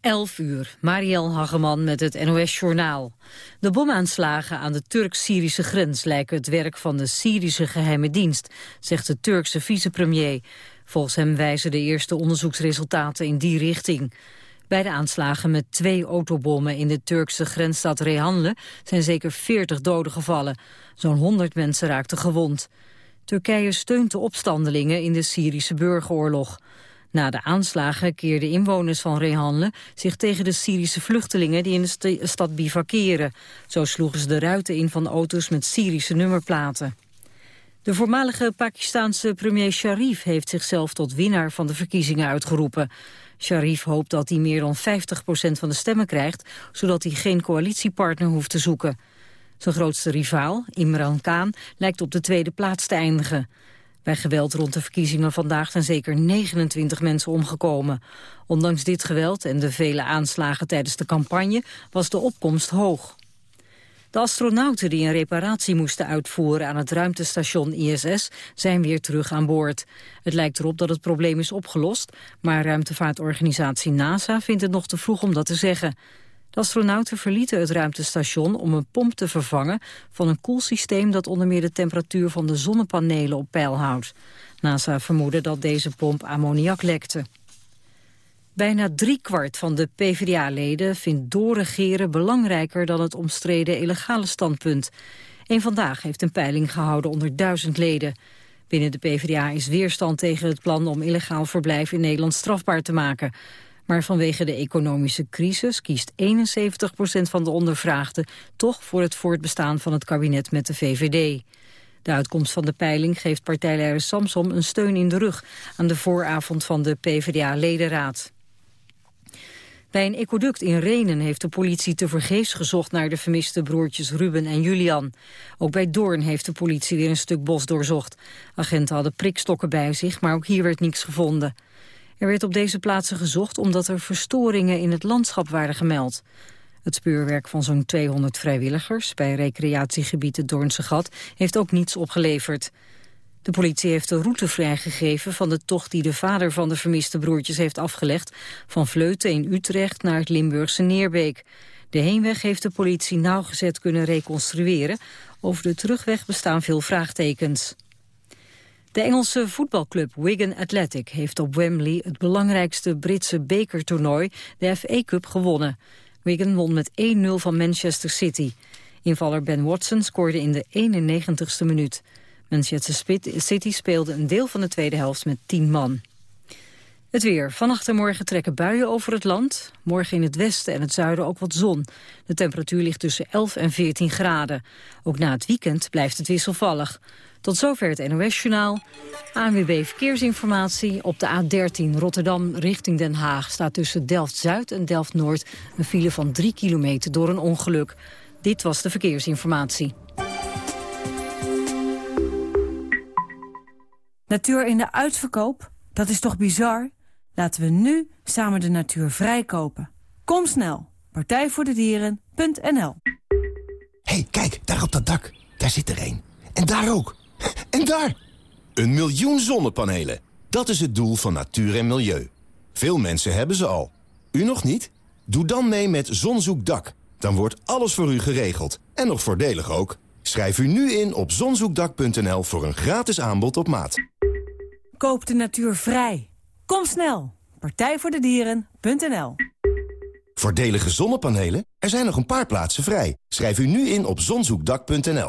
11 uur, Marielle Hageman met het NOS-journaal. De bomaanslagen aan de Turk-Syrische grens lijken het werk van de Syrische geheime dienst, zegt de Turkse vicepremier. Volgens hem wijzen de eerste onderzoeksresultaten in die richting. Bij de aanslagen met twee autobommen in de Turkse grensstad Rehanle zijn zeker 40 doden gevallen. Zo'n 100 mensen raakten gewond. Turkije steunt de opstandelingen in de Syrische burgeroorlog. Na de aanslagen keerden inwoners van Rehanle zich tegen de Syrische vluchtelingen die in de stad bivakeren. Zo sloegen ze de ruiten in van auto's met Syrische nummerplaten. De voormalige Pakistanse premier Sharif heeft zichzelf tot winnaar van de verkiezingen uitgeroepen. Sharif hoopt dat hij meer dan 50% van de stemmen krijgt, zodat hij geen coalitiepartner hoeft te zoeken. Zijn grootste rivaal, Imran Khan, lijkt op de tweede plaats te eindigen. Bij geweld rond de verkiezingen vandaag zijn zeker 29 mensen omgekomen. Ondanks dit geweld en de vele aanslagen tijdens de campagne was de opkomst hoog. De astronauten die een reparatie moesten uitvoeren aan het ruimtestation ISS zijn weer terug aan boord. Het lijkt erop dat het probleem is opgelost, maar ruimtevaartorganisatie NASA vindt het nog te vroeg om dat te zeggen. De astronauten verlieten het ruimtestation om een pomp te vervangen van een koelsysteem dat onder meer de temperatuur van de zonnepanelen op peil houdt. NASA vermoedde dat deze pomp ammoniak lekte. Bijna driekwart van de PvdA-leden vindt doorregeren belangrijker dan het omstreden illegale standpunt. Een Vandaag heeft een peiling gehouden onder duizend leden. Binnen de PvdA is weerstand tegen het plan om illegaal verblijf in Nederland strafbaar te maken. Maar vanwege de economische crisis kiest 71% van de ondervraagden toch voor het voortbestaan van het kabinet met de VVD. De uitkomst van de peiling geeft partijleider Samsom een steun in de rug aan de vooravond van de PvdA-ledenraad. Bij een ecoduct in Renen heeft de politie tevergeefs gezocht naar de vermiste broertjes Ruben en Julian. Ook bij Doorn heeft de politie weer een stuk bos doorzocht. Agenten hadden prikstokken bij zich, maar ook hier werd niets gevonden. Er werd op deze plaatsen gezocht omdat er verstoringen in het landschap waren gemeld. Het speurwerk van zo'n 200 vrijwilligers bij recreatiegebied het Doornse Gat heeft ook niets opgeleverd. De politie heeft de route vrijgegeven van de tocht die de vader van de vermiste broertjes heeft afgelegd, van Vleuten in Utrecht naar het Limburgse Neerbeek. De heenweg heeft de politie nauwgezet kunnen reconstrueren. Over de terugweg bestaan veel vraagtekens. De Engelse voetbalclub Wigan Athletic heeft op Wembley het belangrijkste Britse bekertoernooi, de FA Cup, gewonnen. Wigan won met 1-0 van Manchester City. Invaller Ben Watson scoorde in de 91ste minuut. Manchester City speelde een deel van de tweede helft met 10 man. Het weer. Vannacht en morgen trekken buien over het land. Morgen in het westen en het zuiden ook wat zon. De temperatuur ligt tussen 11 en 14 graden. Ook na het weekend blijft het wisselvallig. Tot zover het NOS-journaal. ANWB Verkeersinformatie. Op de A13 Rotterdam richting Den Haag staat tussen Delft-Zuid en Delft-Noord... een file van 3 kilometer door een ongeluk. Dit was de verkeersinformatie. Natuur in de uitverkoop? Dat is toch bizar? Laten we nu samen de natuur vrijkopen. Kom snel. Partijvoordedieren.nl hey, kijk, daar op dat dak. Daar zit er een. En daar ook. En daar! Een miljoen zonnepanelen. Dat is het doel van natuur en milieu. Veel mensen hebben ze al. U nog niet? Doe dan mee met Zonzoekdak. Dan wordt alles voor u geregeld. En nog voordelig ook. Schrijf u nu in op zonzoekdak.nl voor een gratis aanbod op maat. Koop de natuur vrij. Kom snel. Partijvoordedieren.nl Voordelige zonnepanelen? Er zijn nog een paar plaatsen vrij. Schrijf u nu in op zonzoekdak.nl.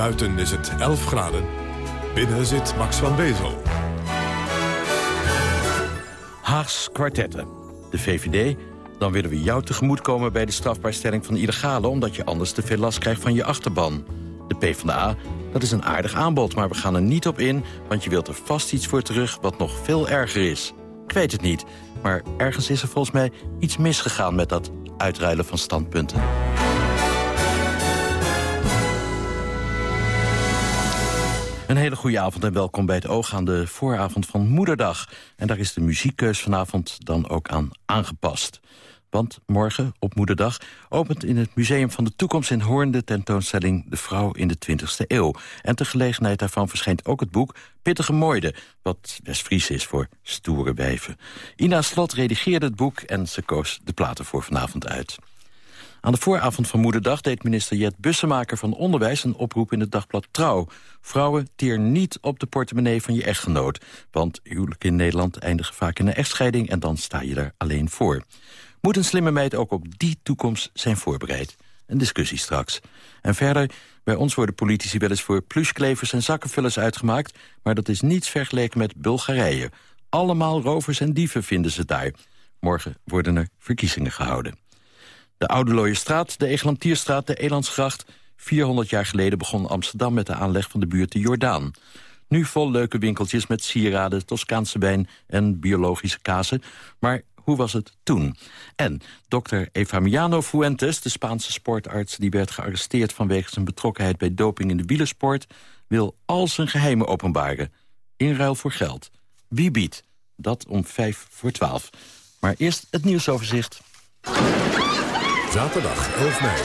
Buiten is het 11 graden. Binnen zit Max van Wezel. Haags kwartetten. De VVD, dan willen we jou tegemoetkomen bij de strafbaarstelling van illegale... omdat je anders te veel last krijgt van je achterban. De PvdA, dat is een aardig aanbod, maar we gaan er niet op in... want je wilt er vast iets voor terug wat nog veel erger is. Ik weet het niet, maar ergens is er volgens mij iets misgegaan... met dat uitruilen van standpunten. Een hele goede avond en welkom bij het Oog aan de vooravond van Moederdag. En daar is de muziekkeus vanavond dan ook aan aangepast. Want morgen, op Moederdag, opent in het Museum van de Toekomst in Hoorn... de tentoonstelling De Vrouw in de 20e Eeuw. En ter gelegenheid daarvan verschijnt ook het boek Pittige Mooide... wat West-Fries is voor stoere wijven. Ina Slot redigeerde het boek en ze koos de platen voor vanavond uit. Aan de vooravond van Moederdag deed minister Jet Bussemaker van Onderwijs... een oproep in het dagblad Trouw. Vrouwen, teer niet op de portemonnee van je echtgenoot. Want huwelijken in Nederland eindigen vaak in een echtscheiding... en dan sta je er alleen voor. Moet een slimme meid ook op die toekomst zijn voorbereid? Een discussie straks. En verder, bij ons worden politici wel eens voor plushklevers en zakkenvullers uitgemaakt... maar dat is niets vergeleken met Bulgarije. Allemaal rovers en dieven vinden ze daar. Morgen worden er verkiezingen gehouden. De Oude Straat, de Eglantierstraat, de Elandsgracht... 400 jaar geleden begon Amsterdam met de aanleg van de buurt de Jordaan. Nu vol leuke winkeltjes met sieraden, Toscaanse wijn en biologische kazen. Maar hoe was het toen? En dokter Efamiano Fuentes, de Spaanse sportarts... die werd gearresteerd vanwege zijn betrokkenheid bij doping in de wielersport... wil al zijn geheimen openbaren. In ruil voor geld. Wie biedt? Dat om vijf voor twaalf. Maar eerst het nieuwsoverzicht. Zaterdag 11 mei.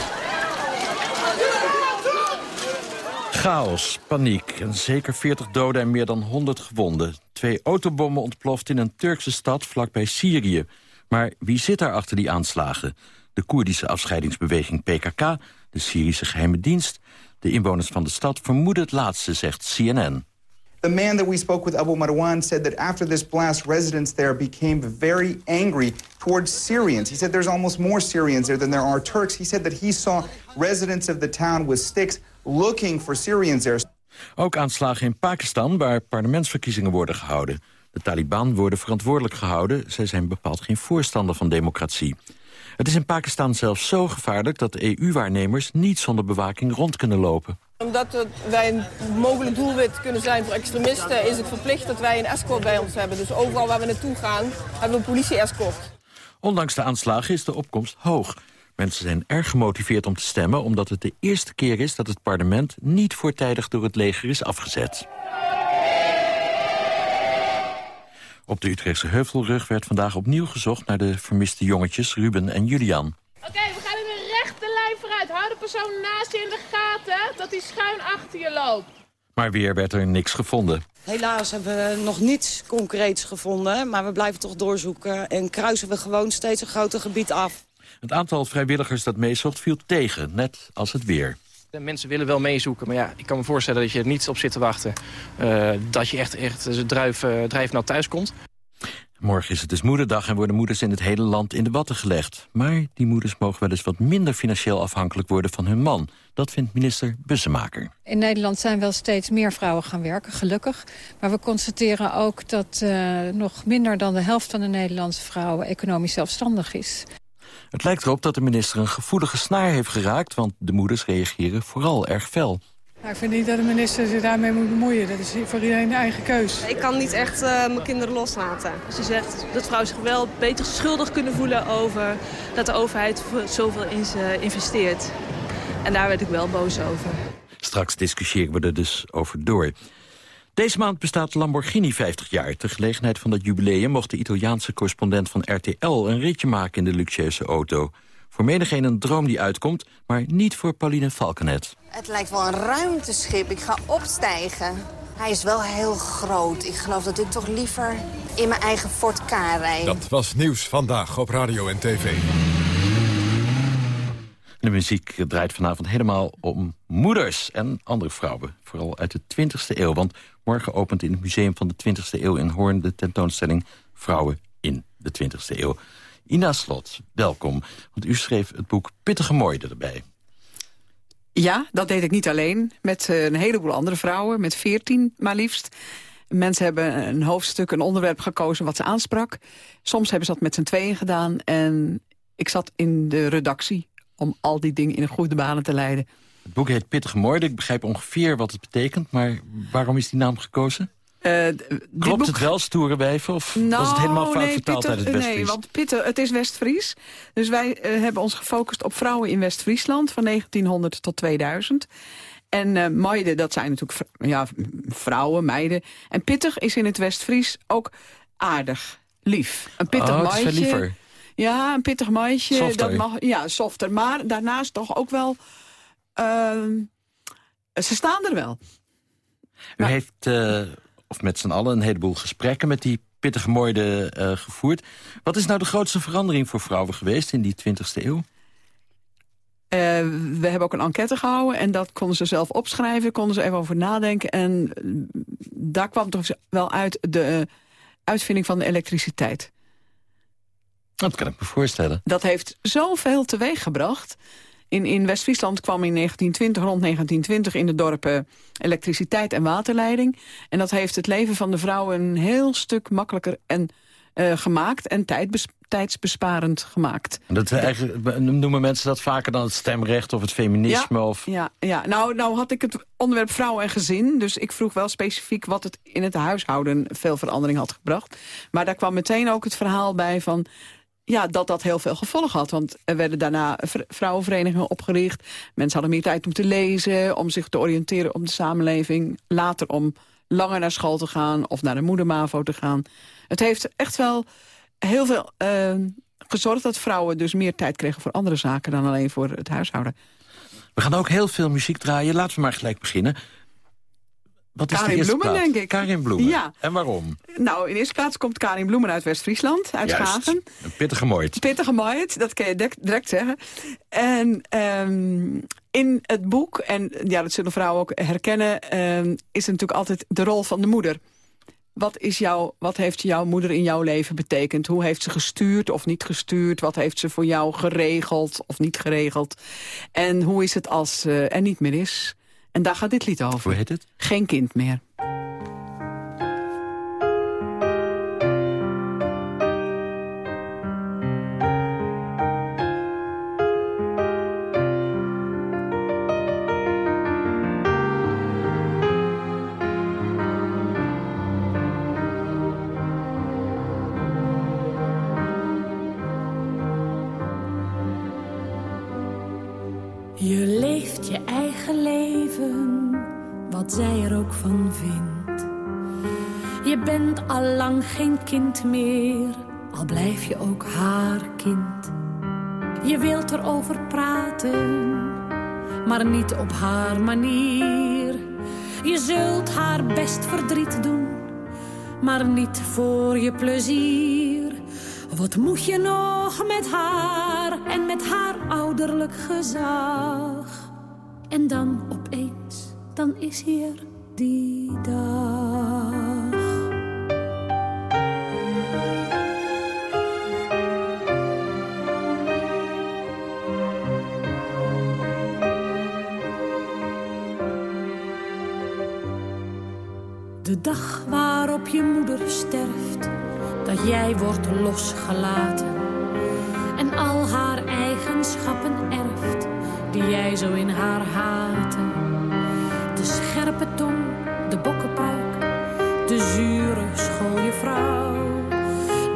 Chaos, paniek en zeker 40 doden en meer dan 100 gewonden. Twee autobommen ontploft in een Turkse stad vlakbij Syrië. Maar wie zit daar achter die aanslagen? De Koerdische afscheidingsbeweging PKK, de Syrische geheime dienst... de inwoners van de stad vermoeden het laatste, zegt CNN. The man that we spoke with, Abu Marwan, said that after this blast, residents there became very angry towards Syrians. He said there's almost more Syrians there than there are Turks. He said that he saw residents of the town with sticks looking for Syrians there. Ook aanslagen in Pakistan, waar parlementsverkiezingen worden gehouden. De Taliban worden verantwoordelijk gehouden. Zij zijn bepaald geen voorstander van democratie. Het is in Pakistan zelfs zo gevaarlijk dat EU-waarnemers niet zonder bewaking rond kunnen lopen. Omdat wij een mogelijk doelwit kunnen zijn voor extremisten... is het verplicht dat wij een escort bij ons hebben. Dus overal waar we naartoe gaan, hebben we een politie-escort. Ondanks de aanslagen is de opkomst hoog. Mensen zijn erg gemotiveerd om te stemmen... omdat het de eerste keer is dat het parlement niet voortijdig door het leger is afgezet. Op de Utrechtse Heuvelrug werd vandaag opnieuw gezocht... naar de vermiste jongetjes Ruben en Julian. Oké, we gaan vooruit. Hou de persoon naast je in de gaten, dat hij schuin achter je loopt. Maar weer werd er niks gevonden. Helaas hebben we nog niets concreets gevonden, maar we blijven toch doorzoeken... en kruisen we gewoon steeds een groter gebied af. Het aantal vrijwilligers dat meezocht viel tegen, net als het weer. De mensen willen wel meezoeken, maar ja, ik kan me voorstellen dat je er niet op zit te wachten. Uh, dat je echt, echt druif, uh, drijfnat thuis komt. Morgen is het dus moederdag en worden moeders in het hele land in de watten gelegd. Maar die moeders mogen wel eens wat minder financieel afhankelijk worden van hun man. Dat vindt minister Bussemaker. In Nederland zijn wel steeds meer vrouwen gaan werken, gelukkig. Maar we constateren ook dat uh, nog minder dan de helft van de Nederlandse vrouwen economisch zelfstandig is. Het lijkt erop dat de minister een gevoelige snaar heeft geraakt... want de moeders reageren vooral erg fel. Nou, ik vind niet dat de minister zich daarmee moet bemoeien. Dat is voor iedereen de eigen keus. Ik kan niet echt uh, mijn kinderen loslaten. Ze zegt dat vrouwen zich wel beter schuldig kunnen voelen over dat de overheid zoveel in ze investeert. En daar werd ik wel boos over. Straks discussiëren we er dus over door. Deze maand bestaat Lamborghini 50 jaar. Ter gelegenheid van dat jubileum mocht de Italiaanse correspondent van RTL... een ritje maken in de luxueuze auto. Voor menigeen een droom die uitkomt, maar niet voor Pauline Falconet. Het lijkt wel een ruimteschip. Ik ga opstijgen. Hij is wel heel groot. Ik geloof dat ik toch liever in mijn eigen Ford K rijd. Dat was Nieuws Vandaag op Radio en TV. De muziek draait vanavond helemaal om moeders en andere vrouwen. Vooral uit de 20e eeuw. Want morgen opent in het Museum van de 20e eeuw in Hoorn... de tentoonstelling Vrouwen in de 20e eeuw. Ina Slot, welkom. Want u schreef het boek Pittige Mooide erbij. Ja, dat deed ik niet alleen. Met eh, een heleboel andere vrouwen, met veertien maar liefst. Mensen hebben een hoofdstuk, een onderwerp gekozen wat ze aansprak. Soms hebben ze dat met z'n tweeën gedaan. En ik zat in de redactie om al die dingen in een goede banen te leiden. Het boek heet Pittige Moorden. Ik begrijp ongeveer wat het betekent, maar waarom is die naam gekozen? Uh, Klopt boek... het wel, stoere wijven? Of nou, was het helemaal fout nee, vertaald Pieter, uit het Westfries? Nee, want Pieter, het is West-Fries. Dus wij uh, hebben ons gefocust op vrouwen in West-Friesland... van 1900 tot 2000. En uh, meiden, dat zijn natuurlijk ja, vrouwen, meiden. En pittig is in het West-Fries ook aardig, lief. Een pittig oh, maatje. liever. Ja, een pittig. Softer. Dat mag, ja, softer. Maar daarnaast toch ook wel... Ehm, ze staan er wel. U heeft, uh, of met z'n allen, een heleboel gesprekken met die pittige mooide uh, gevoerd. Wat is nou de grootste verandering voor vrouwen geweest in die 20e eeuw? Uh, we hebben ook een enquête gehouden en dat konden ze zelf opschrijven. Konden ze even over nadenken. En daar kwam toch wel uit de uitvinding van de elektriciteit. Dat kan ik me voorstellen. Dat heeft zoveel teweeg gebracht. In, in West-Friesland kwam in 1920, rond 1920 in de dorpen elektriciteit en waterleiding. En dat heeft het leven van de vrouwen een heel stuk makkelijker en, uh, gemaakt en tijdsbesparend gemaakt. Dat, eigenlijk, noemen mensen dat vaker dan het stemrecht of het feminisme? Ja, of... ja, ja. Nou, nou had ik het onderwerp vrouw en gezin. Dus ik vroeg wel specifiek wat het in het huishouden veel verandering had gebracht. Maar daar kwam meteen ook het verhaal bij van ja, dat dat heel veel gevolg had. Want er werden daarna vrouwenverenigingen opgericht. Mensen hadden meer tijd om te lezen, om zich te oriënteren op de samenleving. Later om langer naar school te gaan of naar de moedermavo te gaan. Het heeft echt wel heel veel uh, gezorgd dat vrouwen dus meer tijd kregen voor andere zaken dan alleen voor het huishouden. We gaan ook heel veel muziek draaien. Laten we maar gelijk beginnen. Wat is Karin de Bloemen, denk ik. Karin Bloemen. Ja. En waarom? Nou, in de eerste plaats komt Karin Bloemen uit West-Friesland, uit. Schagen. Een pittige mooit. Pittige mooit, dat kan je direct zeggen. En um, in het boek, en ja, dat zullen vrouwen ook herkennen... Um, is natuurlijk altijd de rol van de moeder. Wat, is jouw, wat heeft jouw moeder in jouw leven betekend? Hoe heeft ze gestuurd of niet gestuurd? Wat heeft ze voor jou geregeld of niet geregeld? En hoe is het als uh, er niet meer is? En daar gaat dit lied over. Hoe heet het? Geen kind meer. Leeft je eigen leven, wat zij er ook van vindt. Je bent al lang geen kind meer, al blijf je ook haar kind. Je wilt erover praten, maar niet op haar manier. Je zult haar best verdriet doen, maar niet voor je plezier. Wat moet je nog met haar en met haar ouderlijk gezag? En dan opeens, dan is hier die dag. Jij wordt losgelaten en al haar eigenschappen erft die jij zo in haar haatte. De scherpe tong, de bokkenpruik, de zure schooljuffrouw,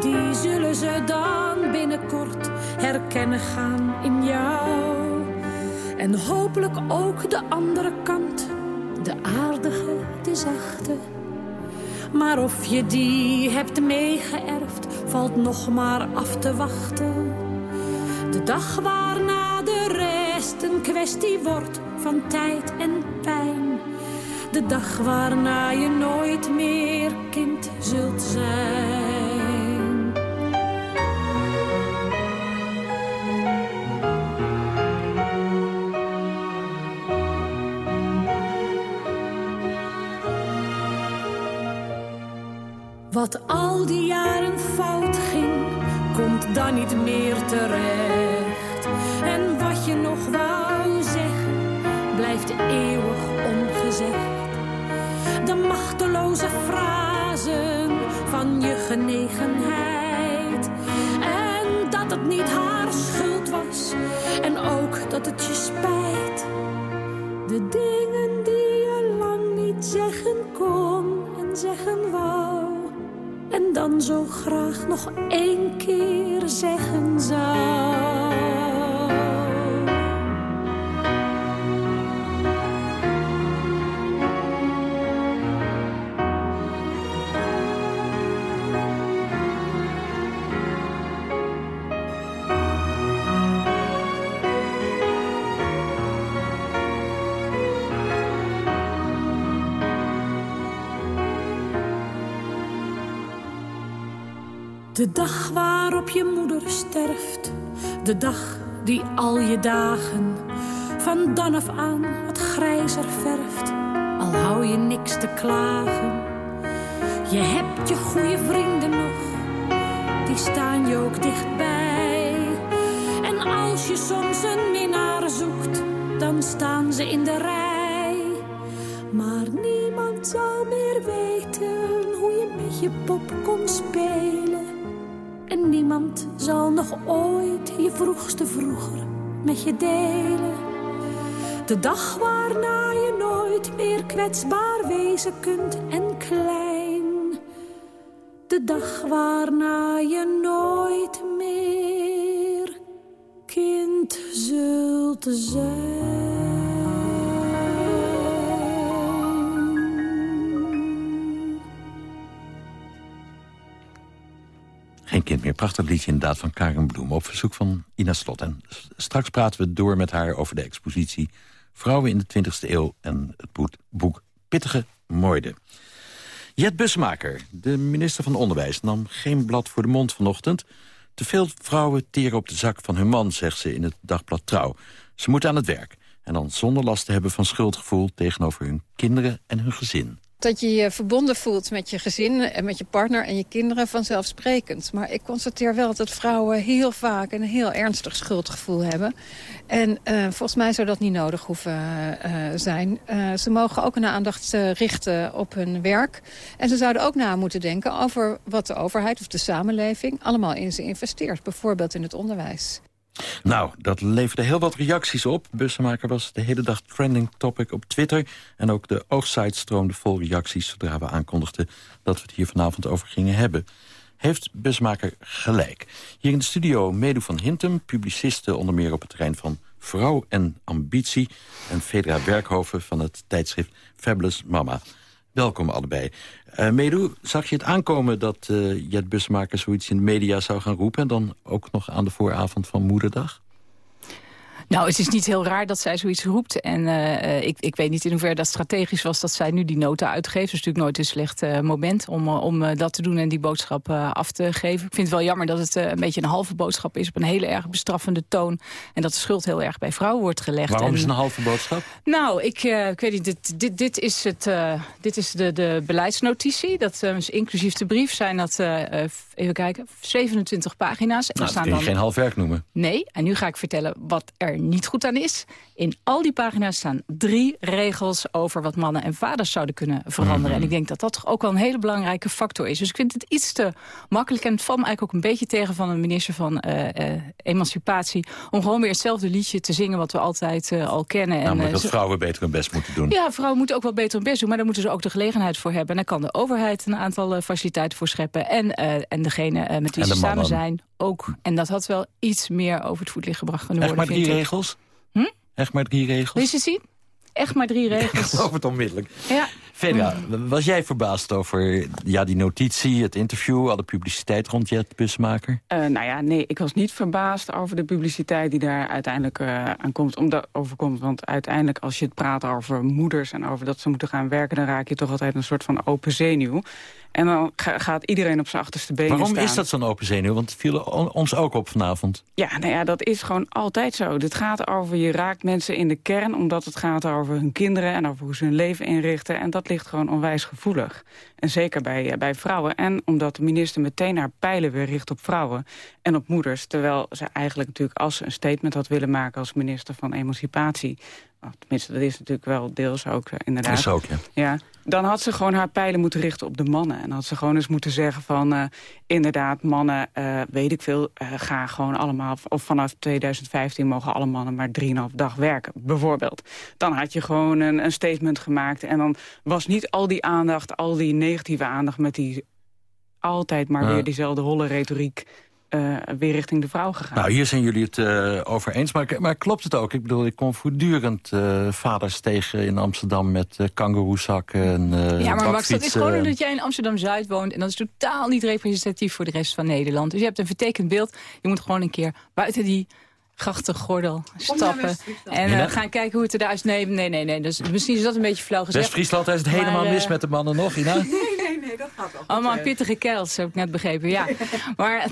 die zullen ze dan binnenkort herkennen gaan in jou. En hopelijk ook de andere kant, de aardige, de zachte. Maar of je die hebt meegeërfd, valt nog maar af te wachten. De dag waarna de rest een kwestie wordt van tijd en pijn. De dag waarna je nooit meer kind zult zijn. Wat al die jaren fout ging, komt dan niet meer terecht. En wat je nog wou zeggen, blijft eeuwig ongezegd. De machteloze frasen van je genegenheid. En dat het niet haar schuld was, en ook dat het je spijt. De dingen die je lang niet zeggen kon en zeggen wou. Dan zo graag nog één keer zeggen zou. De dag waarop je moeder sterft. De dag die al je dagen van dan af aan wat grijzer verft. Al hou je niks te klagen. Je hebt je goede vrienden nog. Die staan je ook dichtbij. En als je soms een minnaar zoekt. Dan staan ze in de rij. Maar niemand zal meer weten hoe je met je pop kon spelen. Zal nog ooit je vroegste vroeger met je delen. De dag waarna je nooit meer kwetsbaar wezen kunt en klein. De dag waarna je nooit meer kind zult zijn. Geen kind meer. Prachtig liedje inderdaad van Karen Bloem. Op verzoek van Ina Slot. En straks praten we door met haar over de expositie... Vrouwen in de 20e eeuw en het boek Pittige Moorde. Jet Busmaker, de minister van Onderwijs, nam geen blad voor de mond vanochtend. Te veel vrouwen teren op de zak van hun man, zegt ze in het dagblad Trouw. Ze moeten aan het werk. En dan zonder last te hebben van schuldgevoel tegenover hun kinderen en hun gezin. Dat je je verbonden voelt met je gezin en met je partner en je kinderen vanzelfsprekend. Maar ik constateer wel dat vrouwen heel vaak een heel ernstig schuldgevoel hebben. En uh, volgens mij zou dat niet nodig hoeven uh, zijn. Uh, ze mogen ook een aandacht richten op hun werk. En ze zouden ook na moeten denken over wat de overheid of de samenleving allemaal in ze investeert. Bijvoorbeeld in het onderwijs. Nou, dat leverde heel wat reacties op. Bussenmaker was de hele dag trending topic op Twitter. En ook de oogsite stroomde vol reacties... zodra we aankondigden dat we het hier vanavond over gingen hebben. Heeft Busmaker gelijk. Hier in de studio Medu van Hintem, publiciste onder meer op het terrein van Vrouw en Ambitie... en Fedra Werkhoven van het tijdschrift Fabulous Mama. Welkom allebei. Uh, zag je het aankomen dat uh, Jet Busmaker zoiets in de media zou gaan roepen... en dan ook nog aan de vooravond van Moederdag? Nou, het is niet heel raar dat zij zoiets roept. En uh, ik, ik weet niet in hoeverre dat strategisch was dat zij nu die nota uitgeeft. Het is natuurlijk nooit een slecht uh, moment om, om uh, dat te doen en die boodschap af te geven. Ik vind het wel jammer dat het een beetje een halve boodschap is op een hele erg bestraffende toon. En dat de schuld heel erg bij vrouwen wordt gelegd. Waarom en, is het een halve boodschap? Nou, ik, ik weet niet, dit, dit, dit is, het, dit is de, de beleidsnotitie. Dat is inclusief de brief zijn dat, even kijken, 27 pagina's. En nou, staan dat kun je dan... geen half werk noemen. Nee, en nu ga ik vertellen wat er niet goed aan is. In al die pagina's staan drie regels over wat mannen en vaders zouden kunnen veranderen. Mhm. En ik denk dat dat toch ook wel een hele belangrijke factor is. Dus ik vind het iets te makkelijk. En het valt me eigenlijk ook een beetje tegen van een minister van uh, uh, Emancipatie. Om gewoon weer hetzelfde liedje te zingen wat we altijd uh, al kennen. Namelijk en, dat vrouwen beter hun best moeten doen. Ja, vrouwen moeten ook wel beter hun best doen. Maar daar moeten ze ook de gelegenheid voor hebben. En daar kan de overheid een aantal faciliteiten voor scheppen. En, en degene met wie En de ze samen zijn ook. En dat had wel iets meer over het voetlicht gebracht kunnen Echt worden, maar drie regels? Hm? Echt maar drie regels? Wil je ze zien? Echt maar drie regels. Ik geloof het onmiddellijk. Ja. Fedra, was jij verbaasd over ja, die notitie, het interview... alle publiciteit rond Jet Busmaker? Uh, nou ja, nee, ik was niet verbaasd over de publiciteit die daar uiteindelijk uh, aan komt, omdat, overkomt. Want uiteindelijk als je het praat over moeders en over dat ze moeten gaan werken... dan raak je toch altijd een soort van open zenuw. En dan gaat iedereen op zijn achterste benen Waarom staan. is dat zo'n open zenuw? Want het viel ons ook op vanavond. Ja, nou ja, dat is gewoon altijd zo. Het gaat over, je raakt mensen in de kern... omdat het gaat over hun kinderen en over hoe ze hun leven inrichten. En dat ligt gewoon onwijs gevoelig. En zeker bij, bij vrouwen. En omdat de minister meteen haar pijlen weer richt op vrouwen en op moeders. Terwijl ze eigenlijk natuurlijk als ze een statement had willen maken... als minister van Emancipatie nou, tenminste, dat is natuurlijk wel deels ook uh, inderdaad. Is ook, ja. ja. Dan had ze gewoon haar pijlen moeten richten op de mannen. En had ze gewoon eens moeten zeggen van... Uh, inderdaad, mannen, uh, weet ik veel, gaan gewoon allemaal... of vanaf 2015 mogen alle mannen maar 3,5 dag werken, bijvoorbeeld. Dan had je gewoon een, een statement gemaakt. En dan was niet al die aandacht, al die negatieve aandacht... met die altijd maar weer diezelfde holle retoriek uh, weer richting de vrouw gegaan. Nou, hier zijn jullie het uh, over eens. Maar, maar, klopt het ook? Ik bedoel, ik kom voortdurend uh, vaders tegen in Amsterdam met uh, kangoeroezakken en Ja, maar Max, dat is gewoon omdat jij in Amsterdam-Zuid woont... en dat is totaal niet representatief voor de rest van Nederland. Dus je hebt een vertekend beeld. Je moet gewoon een keer buiten die grachtengordel stappen. En uh, gaan kijken hoe het eruit is. Nee, nee, nee. nee. Dus misschien is dat een beetje flauw gezegd. West-Friesland is het helemaal mis met de mannen nog, Ina? Nee, dat gaat wel Allemaal pittige kerels, heb ik net begrepen, ja. maar...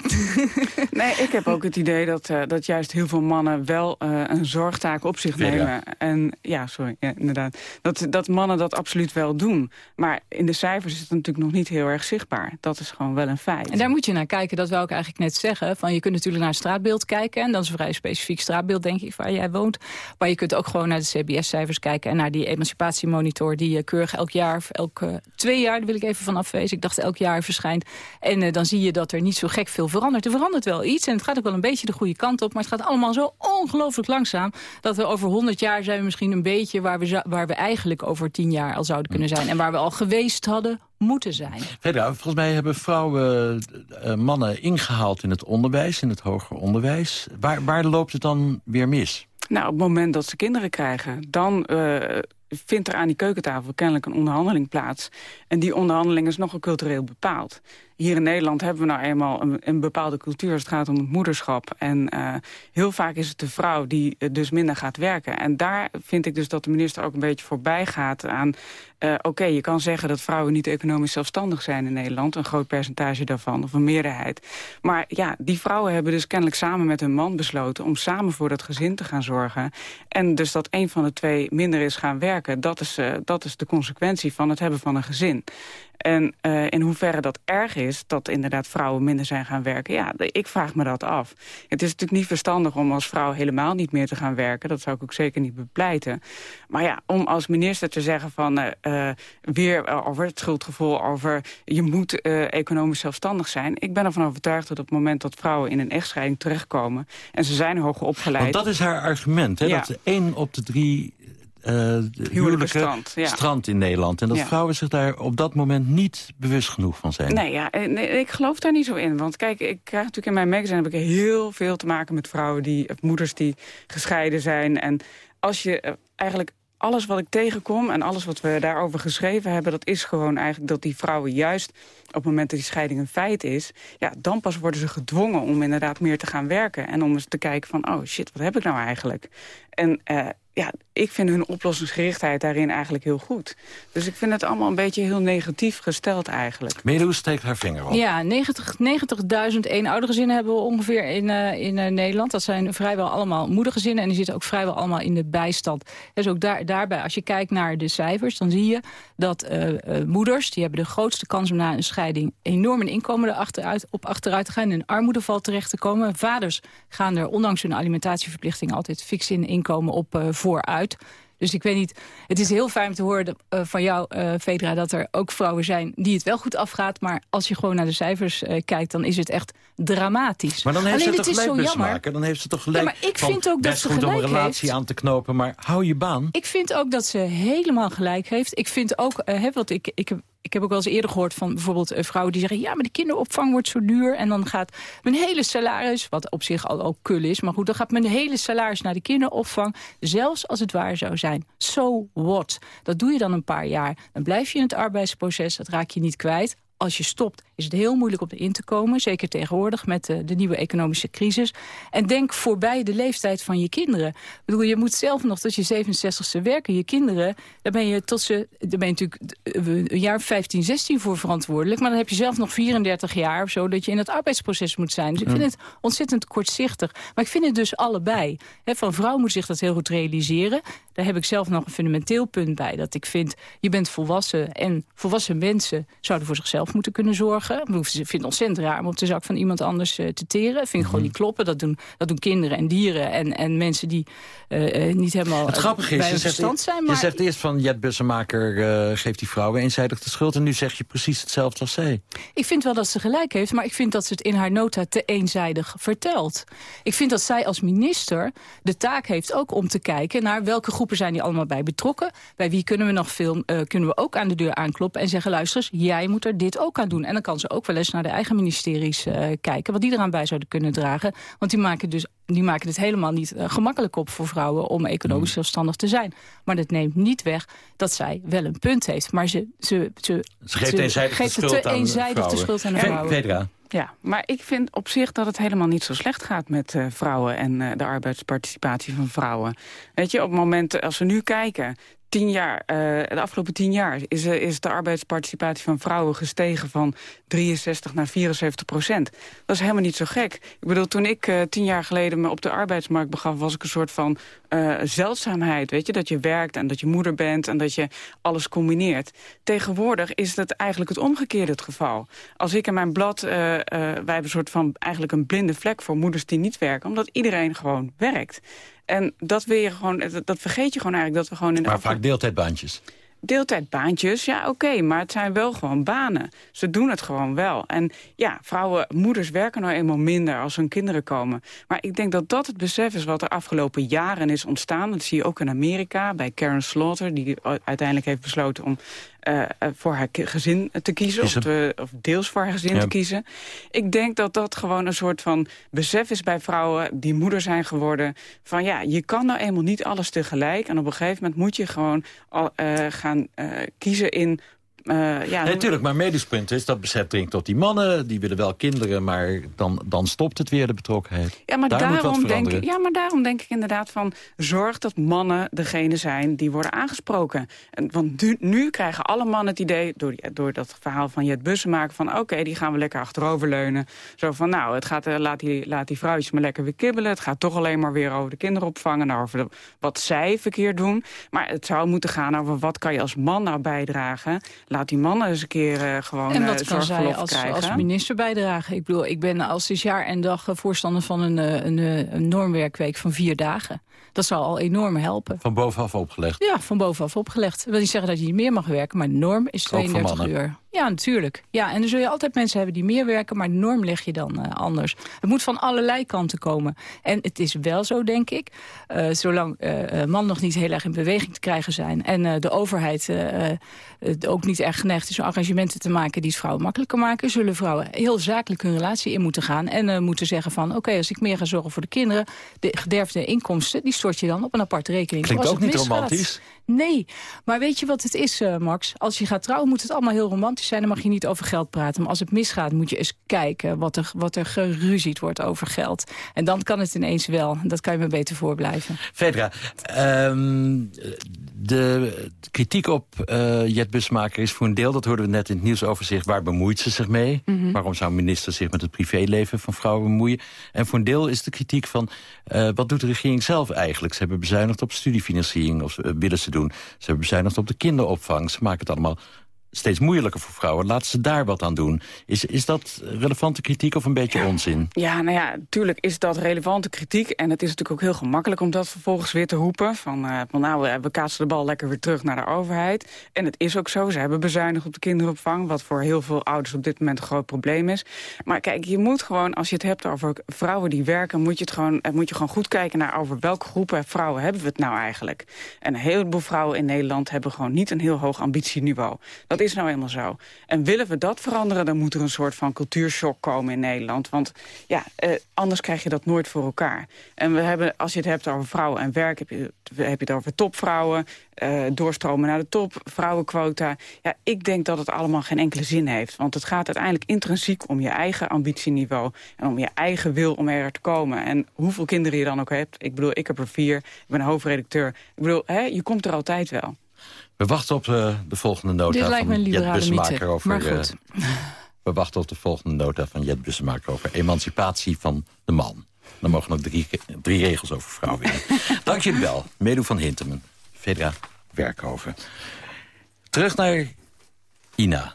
nee, ik heb ook het idee dat, uh, dat juist heel veel mannen wel uh, een zorgtaak op zich nemen. Ja. En ja, sorry, ja, inderdaad. Dat, dat mannen dat absoluut wel doen. Maar in de cijfers is het natuurlijk nog niet heel erg zichtbaar. Dat is gewoon wel een feit. En daar moet je naar kijken, dat wil ik eigenlijk net zeggen. Van, je kunt natuurlijk naar het straatbeeld kijken en dat is vrij specifiek straatbeeld, denk ik, waar jij woont. Maar je kunt ook gewoon naar de CBS-cijfers kijken... en naar die emancipatiemonitor die uh, keurig elk jaar... elk uh, twee jaar, daar wil ik even van afwezen. Ik dacht elk jaar verschijnt. En uh, dan zie je dat er niet zo gek veel verandert. Er verandert wel iets en het gaat ook wel een beetje de goede kant op... maar het gaat allemaal zo ongelooflijk langzaam... dat we over 100 jaar zijn we misschien een beetje... waar we, waar we eigenlijk over 10 jaar al zouden kunnen zijn... en waar we al geweest hadden moeten zijn. Volgens mij hebben vrouwen uh, mannen ingehaald in het onderwijs, in het hoger onderwijs. Waar, waar loopt het dan weer mis? Nou, op het moment dat ze kinderen krijgen, dan uh, vindt er aan die keukentafel kennelijk een onderhandeling plaats. En die onderhandeling is nogal cultureel bepaald. Hier in Nederland hebben we nou eenmaal een, een bepaalde cultuur als het gaat om het moederschap. En uh, heel vaak is het de vrouw die uh, dus minder gaat werken. En daar vind ik dus dat de minister ook een beetje voorbij gaat aan... Uh, Oké, je kan zeggen dat vrouwen niet economisch zelfstandig zijn in Nederland. Een groot percentage daarvan, of een meerderheid. Maar ja, die vrouwen hebben dus kennelijk samen met hun man besloten... om samen voor dat gezin te gaan zorgen. En dus dat een van de twee minder is gaan werken... dat is, dat is de consequentie van het hebben van een gezin. En uh, in hoeverre dat erg is, dat inderdaad vrouwen minder zijn gaan werken... ja, ik vraag me dat af. Het is natuurlijk niet verstandig om als vrouw helemaal niet meer te gaan werken. Dat zou ik ook zeker niet bepleiten. Maar ja, om als minister te zeggen van... Uh, weer over het schuldgevoel, over je moet economisch zelfstandig zijn... ik ben ervan overtuigd dat op het moment dat vrouwen in een echtscheiding terechtkomen... en ze zijn hoger opgeleid... Want dat is haar argument, hè? Ja. dat één op de drie uh, huwelijken strand, ja. strand in Nederland. En dat Ja. vrouwen zich daar op dat moment niet bewust genoeg van zijn. Nee, ja, eh, nee, ik geloof daar niet zo in. Want kijk, ik krijg natuurlijk in mijn magazine heb ik heel veel te maken met vrouwen die, moeders die gescheiden zijn. En als je eh, eigenlijk alles wat ik tegenkom en alles wat we daarover geschreven hebben... dat is gewoon eigenlijk dat die vrouwen juist op het moment dat die scheiding een feit is... ja, dan pas worden ze gedwongen om inderdaad meer te gaan werken. En om eens te kijken van, oh shit, wat heb ik nou eigenlijk? En uh, ja, ik vind hun oplossingsgerichtheid daarin eigenlijk heel goed. Dus ik vind het allemaal een beetje heel negatief gesteld eigenlijk. Meedoe steekt haar vinger op. Ja, 90 90.000 eenoudergezinnen hebben we ongeveer in, uh, in uh, Nederland. Dat zijn vrijwel allemaal moedergezinnen en die zitten ook vrijwel allemaal in de bijstand. Dus ook daar, daarbij, als je kijkt naar de cijfers, dan zie je dat uh, moeders, die hebben de grootste kans om na een scheiding enorm een inkomen erachteruit, op achteruit te gaan en in armoedeval terecht te komen. Vaders gaan er ondanks hun alimentatieverplichting altijd fix in inkomen op vooruit. Dus ik weet niet, het is heel fijn te horen uh, van jou, uh, Fedra... dat er ook vrouwen zijn die het wel goed afgaat. Maar als je gewoon naar de cijfers uh, kijkt, dan is het echt dramatisch. Maar dan heeft Alleen, ze toch gelijk maken? Dan heeft ze toch gelijk ja, maar ik vind ook dat ze goed om een gelijk relatie heeft. aan te knopen. Maar hou je baan. Ik vind ook dat ze helemaal gelijk heeft. Ik vind ook, hè, wat ik, ik, ik heb ook wel eens eerder gehoord van bijvoorbeeld uh, vrouwen die zeggen... ja, maar de kinderopvang wordt zo duur en dan gaat mijn hele salaris... wat op zich al ook kul is, maar goed, dan gaat mijn hele salaris naar de kinderopvang. Zelfs als het waar zou zijn. So what? Dat doe je dan een paar jaar. Dan blijf je in het arbeidsproces, dat raak je niet kwijt. Als je stopt, is het heel moeilijk om erin te komen. Zeker tegenwoordig met de, de nieuwe economische crisis. En denk voorbij de leeftijd van je kinderen. Ik bedoel, je moet zelf nog tot je 67ste werken. Je kinderen, daar ben je tot ze, daar ben je natuurlijk een jaar 15, 16 voor verantwoordelijk. Maar dan heb je zelf nog 34 jaar of zo dat je in het arbeidsproces moet zijn. Dus ik vind het ontzettend kortzichtig. Maar ik vind het dus allebei. He, van vrouw moet zich dat heel goed realiseren. Daar heb ik zelf nog een fundamenteel punt bij. Dat ik vind, je bent volwassen en volwassen mensen zouden voor zichzelf moeten kunnen zorgen. Ik vind het ontzettend raar om op de zak van iemand anders uh, te teren. Vind ik gewoon niet kloppen. Dat doen, dat doen kinderen en dieren en, en mensen die uh, niet helemaal het grappige is, bij verstand zijn. Maar je zegt eerst van Jet Bussemaker uh, geeft die vrouwen eenzijdig de schuld. En nu zeg je precies hetzelfde als zij. Ik vind wel dat ze gelijk heeft, maar ik vind dat ze het in haar nota te eenzijdig vertelt. Ik vind dat zij als minister de taak heeft ook om te kijken naar welke groepen zijn die allemaal bij betrokken. Bij wie kunnen we nog veel, uh, kunnen we ook aan de deur aankloppen en zeggen luister eens, jij moet er dit ook aan doen. En dan kan ze ook wel eens naar de eigen ministeries uh, kijken, wat die eraan bij zouden kunnen dragen. Want die maken dus die maken het helemaal niet uh, gemakkelijk op voor vrouwen om economisch zelfstandig te zijn. Maar dat neemt niet weg dat zij wel een punt heeft. Maar ze, ze, ze, ze geeft, eenzijdig geeft de schuld te eenzijdig de schuld aan de vrouwen. Ja, maar ik vind op zich dat het helemaal niet zo slecht gaat met uh, vrouwen en uh, de arbeidsparticipatie van vrouwen. Weet je, op het moment, als we nu kijken, tien jaar, uh, de afgelopen tien jaar is, uh, is de arbeidsparticipatie van vrouwen gestegen van 63 naar 74 procent. Dat is helemaal niet zo gek. Ik bedoel, toen ik uh, tien jaar geleden me op de arbeidsmarkt begaf, was ik een soort van zeldzaamheid. Weet je, dat je werkt en dat je moeder bent en dat je alles combineert. Tegenwoordig is dat eigenlijk het omgekeerde het geval. Als ik in mijn blad, wij hebben een soort van eigenlijk een blinde vlek voor moeders die niet werken, omdat iedereen gewoon werkt. En dat, wil je gewoon, dat vergeet je gewoon eigenlijk. Dat we gewoon in de maar vaak deeltijdbaantjes. Deeltijdbaantjes, ja oké, okay, maar het zijn wel gewoon banen. Ze doen het gewoon wel. En ja, vrouwen, moeders werken nou eenmaal minder als hun kinderen komen. Maar ik denk dat dat het besef is wat er afgelopen jaren is ontstaan. Dat zie je ook in Amerika, bij Karen Slaughter... die uiteindelijk heeft besloten om uh, voor haar gezin te kiezen. Of, te, of, deels voor haar gezin ja. te kiezen. Ik denk dat dat gewoon een soort van besef is bij vrouwen die moeder zijn geworden. Van ja, je kan nou eenmaal niet alles tegelijk. En op een gegeven moment moet je gewoon al, uh, gaan uh, kiezen in uh, ja, nee, natuurlijk, maar medisch punt is dat besef dringt tot die mannen. Die willen wel kinderen, maar dan, dan stopt het weer de betrokkenheid. Ja maar, Daar daarom denk ik, ja, maar daarom denk ik inderdaad van... zorg dat mannen degene zijn die worden aangesproken. En, want nu, nu krijgen alle mannen het idee, door, door dat verhaal van Jet Bussen maken... van oké, okay, die gaan we lekker achteroverleunen. Zo van, nou, het gaat, uh, laat, die, laat die vrouwtjes maar lekker weer kibbelen. Het gaat toch alleen maar weer over de kinderopvang... en over de, wat zij verkeerd doen. Maar het zou moeten gaan over wat kan je als man nou bijdragen... Laat die mannen eens een keer uh, gewoon En wat uh, kan zij als, krijgen. als minister bijdragen? Ik bedoel, ik ben al sinds jaar en dag voorstander van een, een, een normwerkweek van vier dagen. Dat zou al enorm helpen. Van bovenaf opgelegd? Ja, van bovenaf opgelegd. Dat wil niet zeggen dat je niet meer mag werken, maar de norm is 32 uur. Ja, natuurlijk. Ja, en dan zul je altijd mensen hebben die meer werken... maar de norm leg je dan uh, anders. Het moet van allerlei kanten komen. En het is wel zo, denk ik... Uh, zolang uh, mannen nog niet heel erg in beweging te krijgen zijn... en de overheid ook niet erg geneigd is om arrangementen te maken... die het vrouwen makkelijker maken... zullen vrouwen heel zakelijk hun relatie in moeten gaan... en moeten zeggen van, oké, okay, als ik meer ga zorgen voor de kinderen... de gederfde inkomsten, die stort je dan op een aparte rekening. Klinkt ook niet romantisch. Nee, maar weet je wat het is, Max? Als je gaat trouwen moet het allemaal heel romantisch zijn... dan mag je niet over geld praten. Maar als het misgaat moet je eens kijken wat er, wat er geruzied wordt over geld. En dan kan het ineens wel. Dat kan je me beter voorblijven. Fedra, um, de kritiek op uh, Jet Busmaker is voor een deel... dat hoorden we net in het nieuwsoverzicht, waar bemoeit ze zich mee? Mm -hmm. Waarom zou een minister zich met het privéleven van vrouwen bemoeien? En voor een deel is de kritiek van... Uh, wat doet de regering zelf eigenlijk? Ze hebben bezuinigd op studiefinanciering, of willen ze doen. Ze hebben bezuinigd op de kinderopvang. Ze maken het allemaal steeds moeilijker voor vrouwen. Laten ze daar wat aan doen. Is, is dat relevante kritiek of een beetje onzin? Ja, nou ja, natuurlijk is dat relevante kritiek. En het is natuurlijk ook heel gemakkelijk om dat vervolgens weer te roepen. Van, uh, van nou, we kaatsen de bal lekker weer terug naar de overheid. En het is ook zo, ze hebben bezuinigd op de kinderopvang... wat voor heel veel ouders op dit moment een groot probleem is. Maar kijk, je moet gewoon, als je het hebt over vrouwen die werken... moet je, het gewoon, moet je gewoon goed kijken naar over welke groepen vrouwen hebben we het nou eigenlijk. En een heleboel vrouwen in Nederland hebben gewoon niet een heel hoog ambitieniveau. Dat is is nou eenmaal zo. En willen we dat veranderen, dan moet er een soort van cultuurshock komen in Nederland. Want ja, eh, anders krijg je dat nooit voor elkaar. En we hebben, als je het hebt over vrouwen en werk, heb je, heb je het over topvrouwen, eh, doorstromen naar de top, vrouwenquota. Ja, ik denk dat het allemaal geen enkele zin heeft. Want het gaat uiteindelijk intrinsiek om je eigen ambitieniveau en om je eigen wil om er te komen. En hoeveel kinderen je dan ook hebt. Ik bedoel, ik heb er vier, ik ben hoofdredacteur. Ik bedoel, hè, je komt er altijd wel. We wachten op uh, de volgende nota Dit lijkt me van een liberale mythe, over... maar eh, goed. we wachten op de volgende nota van Jet Bussemaker over emancipatie van de man. Dan mogen nog drie, drie regels over vrouwen in. Dank jullie wel. Medoe van Hintemen, Fedra Werkhoven. Terug naar Ina,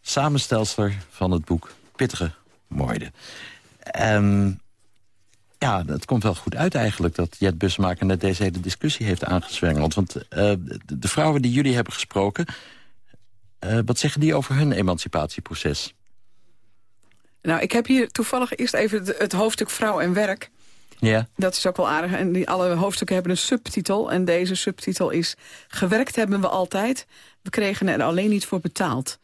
samenstelster van het boek Pittige Moorden. Ehm, ja, het komt wel goed uit eigenlijk dat Jet Bussemaker net deze hele discussie heeft aangezwengeld. Want eh, de, vrouwen die jullie hebben gesproken, eh, wat zeggen die over hun emancipatieproces? Nou, ik heb hier toevallig eerst even het, het hoofdstuk Vrouw en Werk. Ja. Dat is ook wel aardig. En die, alle hoofdstukken hebben een subtitel. En deze subtitel is... Gewerkt hebben we altijd. We kregen er alleen niet voor betaald.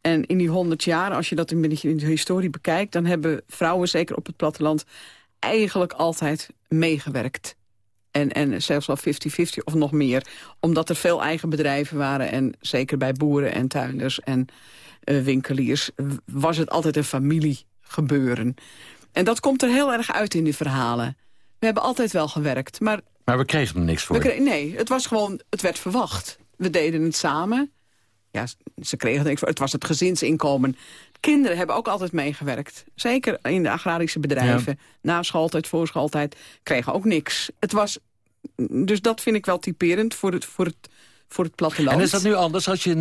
En in die honderd jaar, als je dat een beetje in de historie bekijkt... dan hebben vrouwen, zeker op het platteland... eigenlijk altijd meegewerkt. En, en zelfs wel 50-50 of nog meer. Omdat er veel eigen bedrijven waren. En zeker bij boeren en tuinders en eh, winkeliers... was het altijd een familiegebeuren. En dat komt er heel erg uit in die verhalen. We hebben altijd wel gewerkt, maar... Maar we kregen er niks voor. Kregen, nee, het was gewoon, het werd verwacht. We deden het samen. Ja, ze kregen er niks voor. Het was het gezinsinkomen. Kinderen hebben ook altijd meegewerkt. Zeker in de agrarische bedrijven. Na schooltijd, voor schooltijd, kregen ook niks. Het was, dus dat vind ik wel typerend voor het, voor het, voor het platteland. En is dat nu anders als je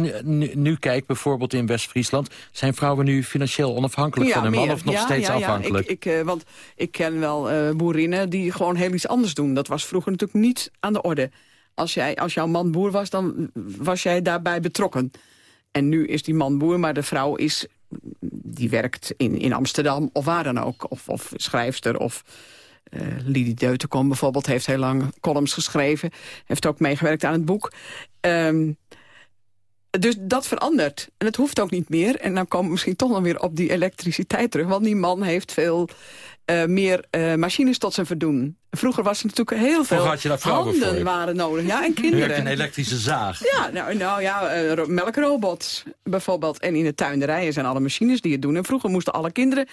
nu, kijkt, bijvoorbeeld in West-Friesland... zijn vrouwen nu financieel onafhankelijk van hun man of nog Ja, steeds ja, ja. afhankelijk? Ik, ik, eh, want ik ken wel eh, boerinnen die gewoon heel iets anders doen. Dat was vroeger natuurlijk niet aan de orde. Als, jij, als jouw man boer was, dan was jij daarbij betrokken. En nu is die man boer, maar de vrouw is, die werkt in, in Amsterdam of waar dan ook. Of, of schrijfster of... eh Lidie Deutenkom bijvoorbeeld heeft heel lang columns geschreven. Heeft ook meegewerkt aan het boek. Ehm, dus dat verandert. En het hoeft ook niet meer. En dan komen we misschien toch nog weer op die elektriciteit terug. Want die man heeft veel eh, meer eh, machines tot zijn verdoen. Vroeger was er natuurlijk heel veel had je daar handen voor. waren nodig. Ja, en Nu heb je kinderen. een elektrische zaag. Ja, nou, nou ja, ro- melkrobots bijvoorbeeld. En in de tuinderijen zijn alle machines die het doen. En vroeger moesten alle kinderen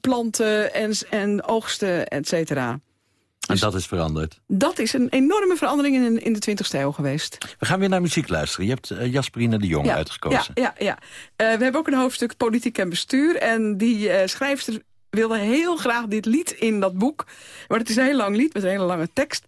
planten en, en oogsten, et cetera. En dat is veranderd. Dat is een enorme verandering in, in de 20e eeuw geweest. We gaan weer naar muziek luisteren. Je hebt uh, Jasperine de Jong uitgekozen. Ja, ja, ja. Uh, we hebben ook een hoofdstuk politiek en bestuur. En die uh, schrijfster wilde heel graag dit lied in dat boek. Maar het is een heel lang lied met een hele lange tekst.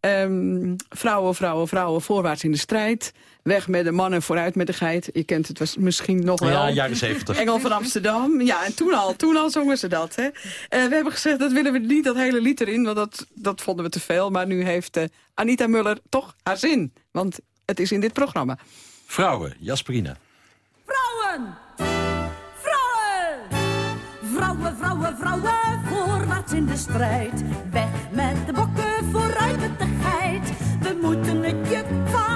Um, vrouwen, vrouwen, vrouwen, voorwaarts in de strijd. Weg met de mannen, vooruit met de geit. Je kent het was misschien nog wel. Ja, jaren zeventig. Engel van Amsterdam. Ja, en toen al, toen al zongen ze dat. Hè. Uh, we hebben gezegd, dat willen we niet, dat hele lied erin. Want dat, dat vonden we te veel. Maar nu heeft uh, Anita Muller toch haar zin. Want het is in dit programma. Vrouwen, Jasperine. Vrouwen! Vrouwen! Vrouwen, vrouwen, vrouwen, voorwaarts in de strijd. Weg met de bokken, vooruit met de geit. We moeten het juk van eens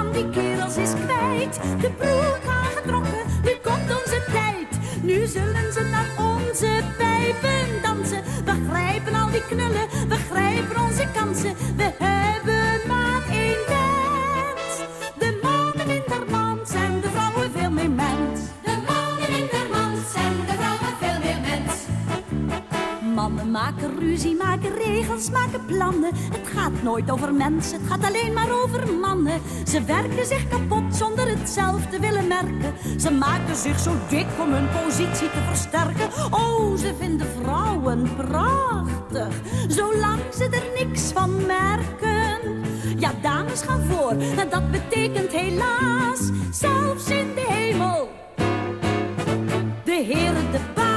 kwijt. De broek aangetrokken, nu komt onze tijd. Nu zullen ze naar onze pijpen dansen. We grijpen al die knullen, we grijpen onze kansen. We hebben maken ruzie, maken regels, maken plannen. Het gaat nooit over mensen, het gaat alleen maar over mannen. Ze werken zich kapot zonder het zelf te willen merken. Ze maken zich zo dik om hun positie te versterken. Oh, ze vinden vrouwen prachtig, zolang ze er niks van merken. Ja, dames gaan voor, en dat betekent helaas, zelfs in de hemel. De heren, de.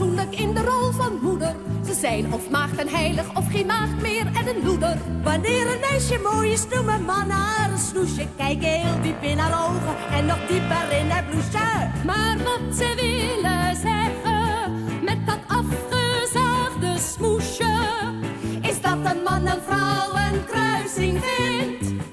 Fatsoenlijk in de rol van moeder. Ze zijn of maagd en heilig of geen maagd meer en een loeder. Wanneer een meisje mooi is, noemen man haar een snoesje. Kijk heel diep in haar ogen en nog dieper in haar bloesje. Maar wat ze willen zeggen met dat afgezaagde smoesje... Is dat een man en vrouw een kruising vindt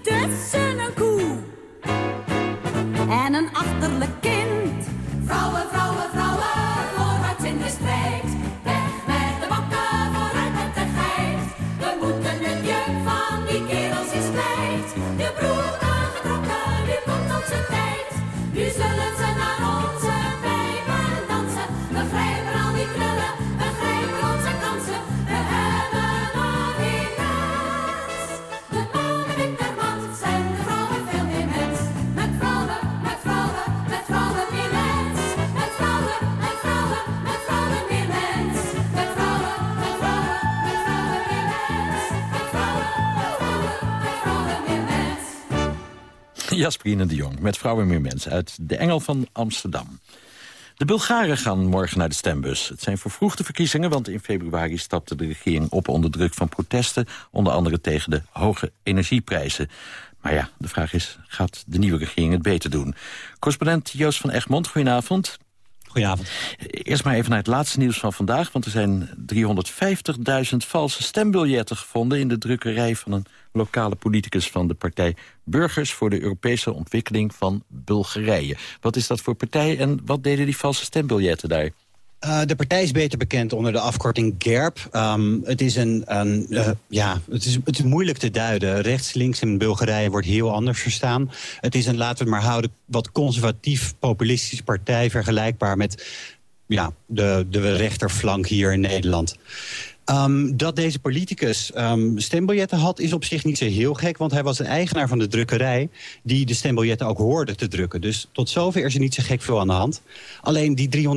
Jasperine de Jong met Vrouwen Meer Mensen uit de Engel van Amsterdam. De Bulgaren gaan morgen naar de stembus. Het zijn vervroegde verkiezingen, want in februari stapte de regering op onder druk van protesten, onder andere tegen de hoge energieprijzen. Maar ja, de vraag is, gaat de nieuwe regering het beter doen? Correspondent Joost van Egmond, goedenavond. Goedenavond. Eerst maar even naar het laatste nieuws van vandaag... want er zijn 350.000 valse stembiljetten gevonden... in de drukkerij van een lokale politicus van de partij Burgers... voor de Europese ontwikkeling van Bulgarije. Wat is dat voor partij en wat deden die valse stembiljetten daar? Uh, de partij is beter bekend onder de afkorting GERB. Um, het, is een, een uh, ja, het, is, het is moeilijk te duiden. Rechts, links in Bulgarije wordt heel anders verstaan. Het is een, laten we het maar houden, wat conservatief-populistische partij... vergelijkbaar met ja, de, de rechterflank hier in Nederland. Um, dat deze politicus um, stembiljetten had is op zich niet zo heel gek... want hij was een eigenaar van de drukkerij... die de stembiljetten ook hoorde te drukken. Dus tot zover is er niet zo gek veel aan de hand. Alleen die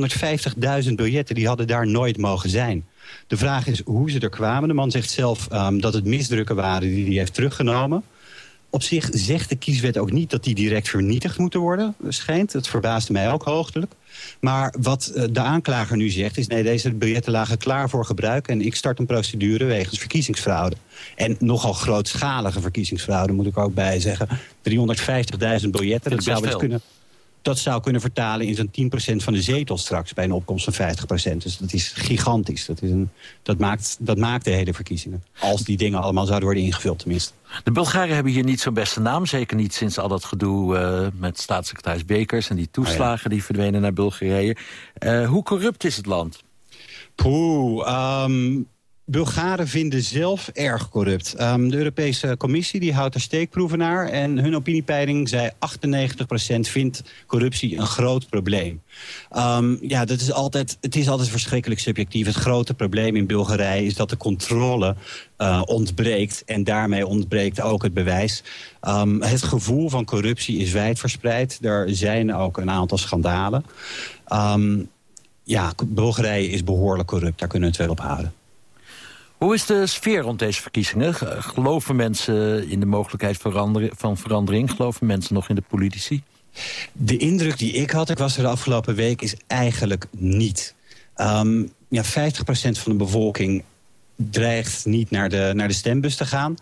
350.000 biljetten die hadden daar nooit mogen zijn. De vraag is hoe ze er kwamen. De man zegt zelf um, dat het misdrukken waren die hij heeft teruggenomen. Op zich zegt de kieswet ook niet dat die direct vernietigd moeten worden, schijnt. Het verbaasde mij ook hoogtelijk. Maar wat uh, de aanklager nu zegt is... nee, deze biljetten lagen klaar voor gebruik... en ik start een procedure wegens verkiezingsfraude. En nogal grootschalige verkiezingsfraude, moet ik ook bij zeggen. 350.000 biljetten, dat zou, kunnen, dat zou kunnen vertalen in zo'n 10% van de zetels straks... bij een opkomst van 50%. Dus dat is gigantisch. Dat, is een, dat, maakt, dat maakt de hele verkiezingen. Als die dingen allemaal zouden worden ingevuld tenminste. De Bulgaren hebben hier niet zo'n beste naam. Zeker niet sinds al dat gedoe uh, met staatssecretaris Bekers... en die toeslagen oh ja. die verdwenen naar Bulgarije. Uh, hoe corrupt is het land? Poeh, um, Bulgaren vinden zelf erg corrupt. Um, de Europese Commissie die houdt er steekproeven naar... en hun opiniepeiling zei 98% vindt corruptie een groot probleem. Um, ja, dat is altijd, het is altijd verschrikkelijk subjectief. Het grote probleem in Bulgarije is dat de controle uh, ontbreekt... en daarmee ontbreekt ook het bewijs. Um, het gevoel van corruptie is wijdverspreid. Er zijn ook een aantal schandalen. ja, Bulgarije is behoorlijk corrupt, daar kunnen we het wel op houden. Hoe is de sfeer rond deze verkiezingen? Geloven mensen in de mogelijkheid van verandering? Geloven mensen nog in de politici? De indruk die ik had, ik was er de afgelopen week, is eigenlijk niet. Um, ja, 50% van de bevolking dreigt niet naar de, naar de stembus te gaan.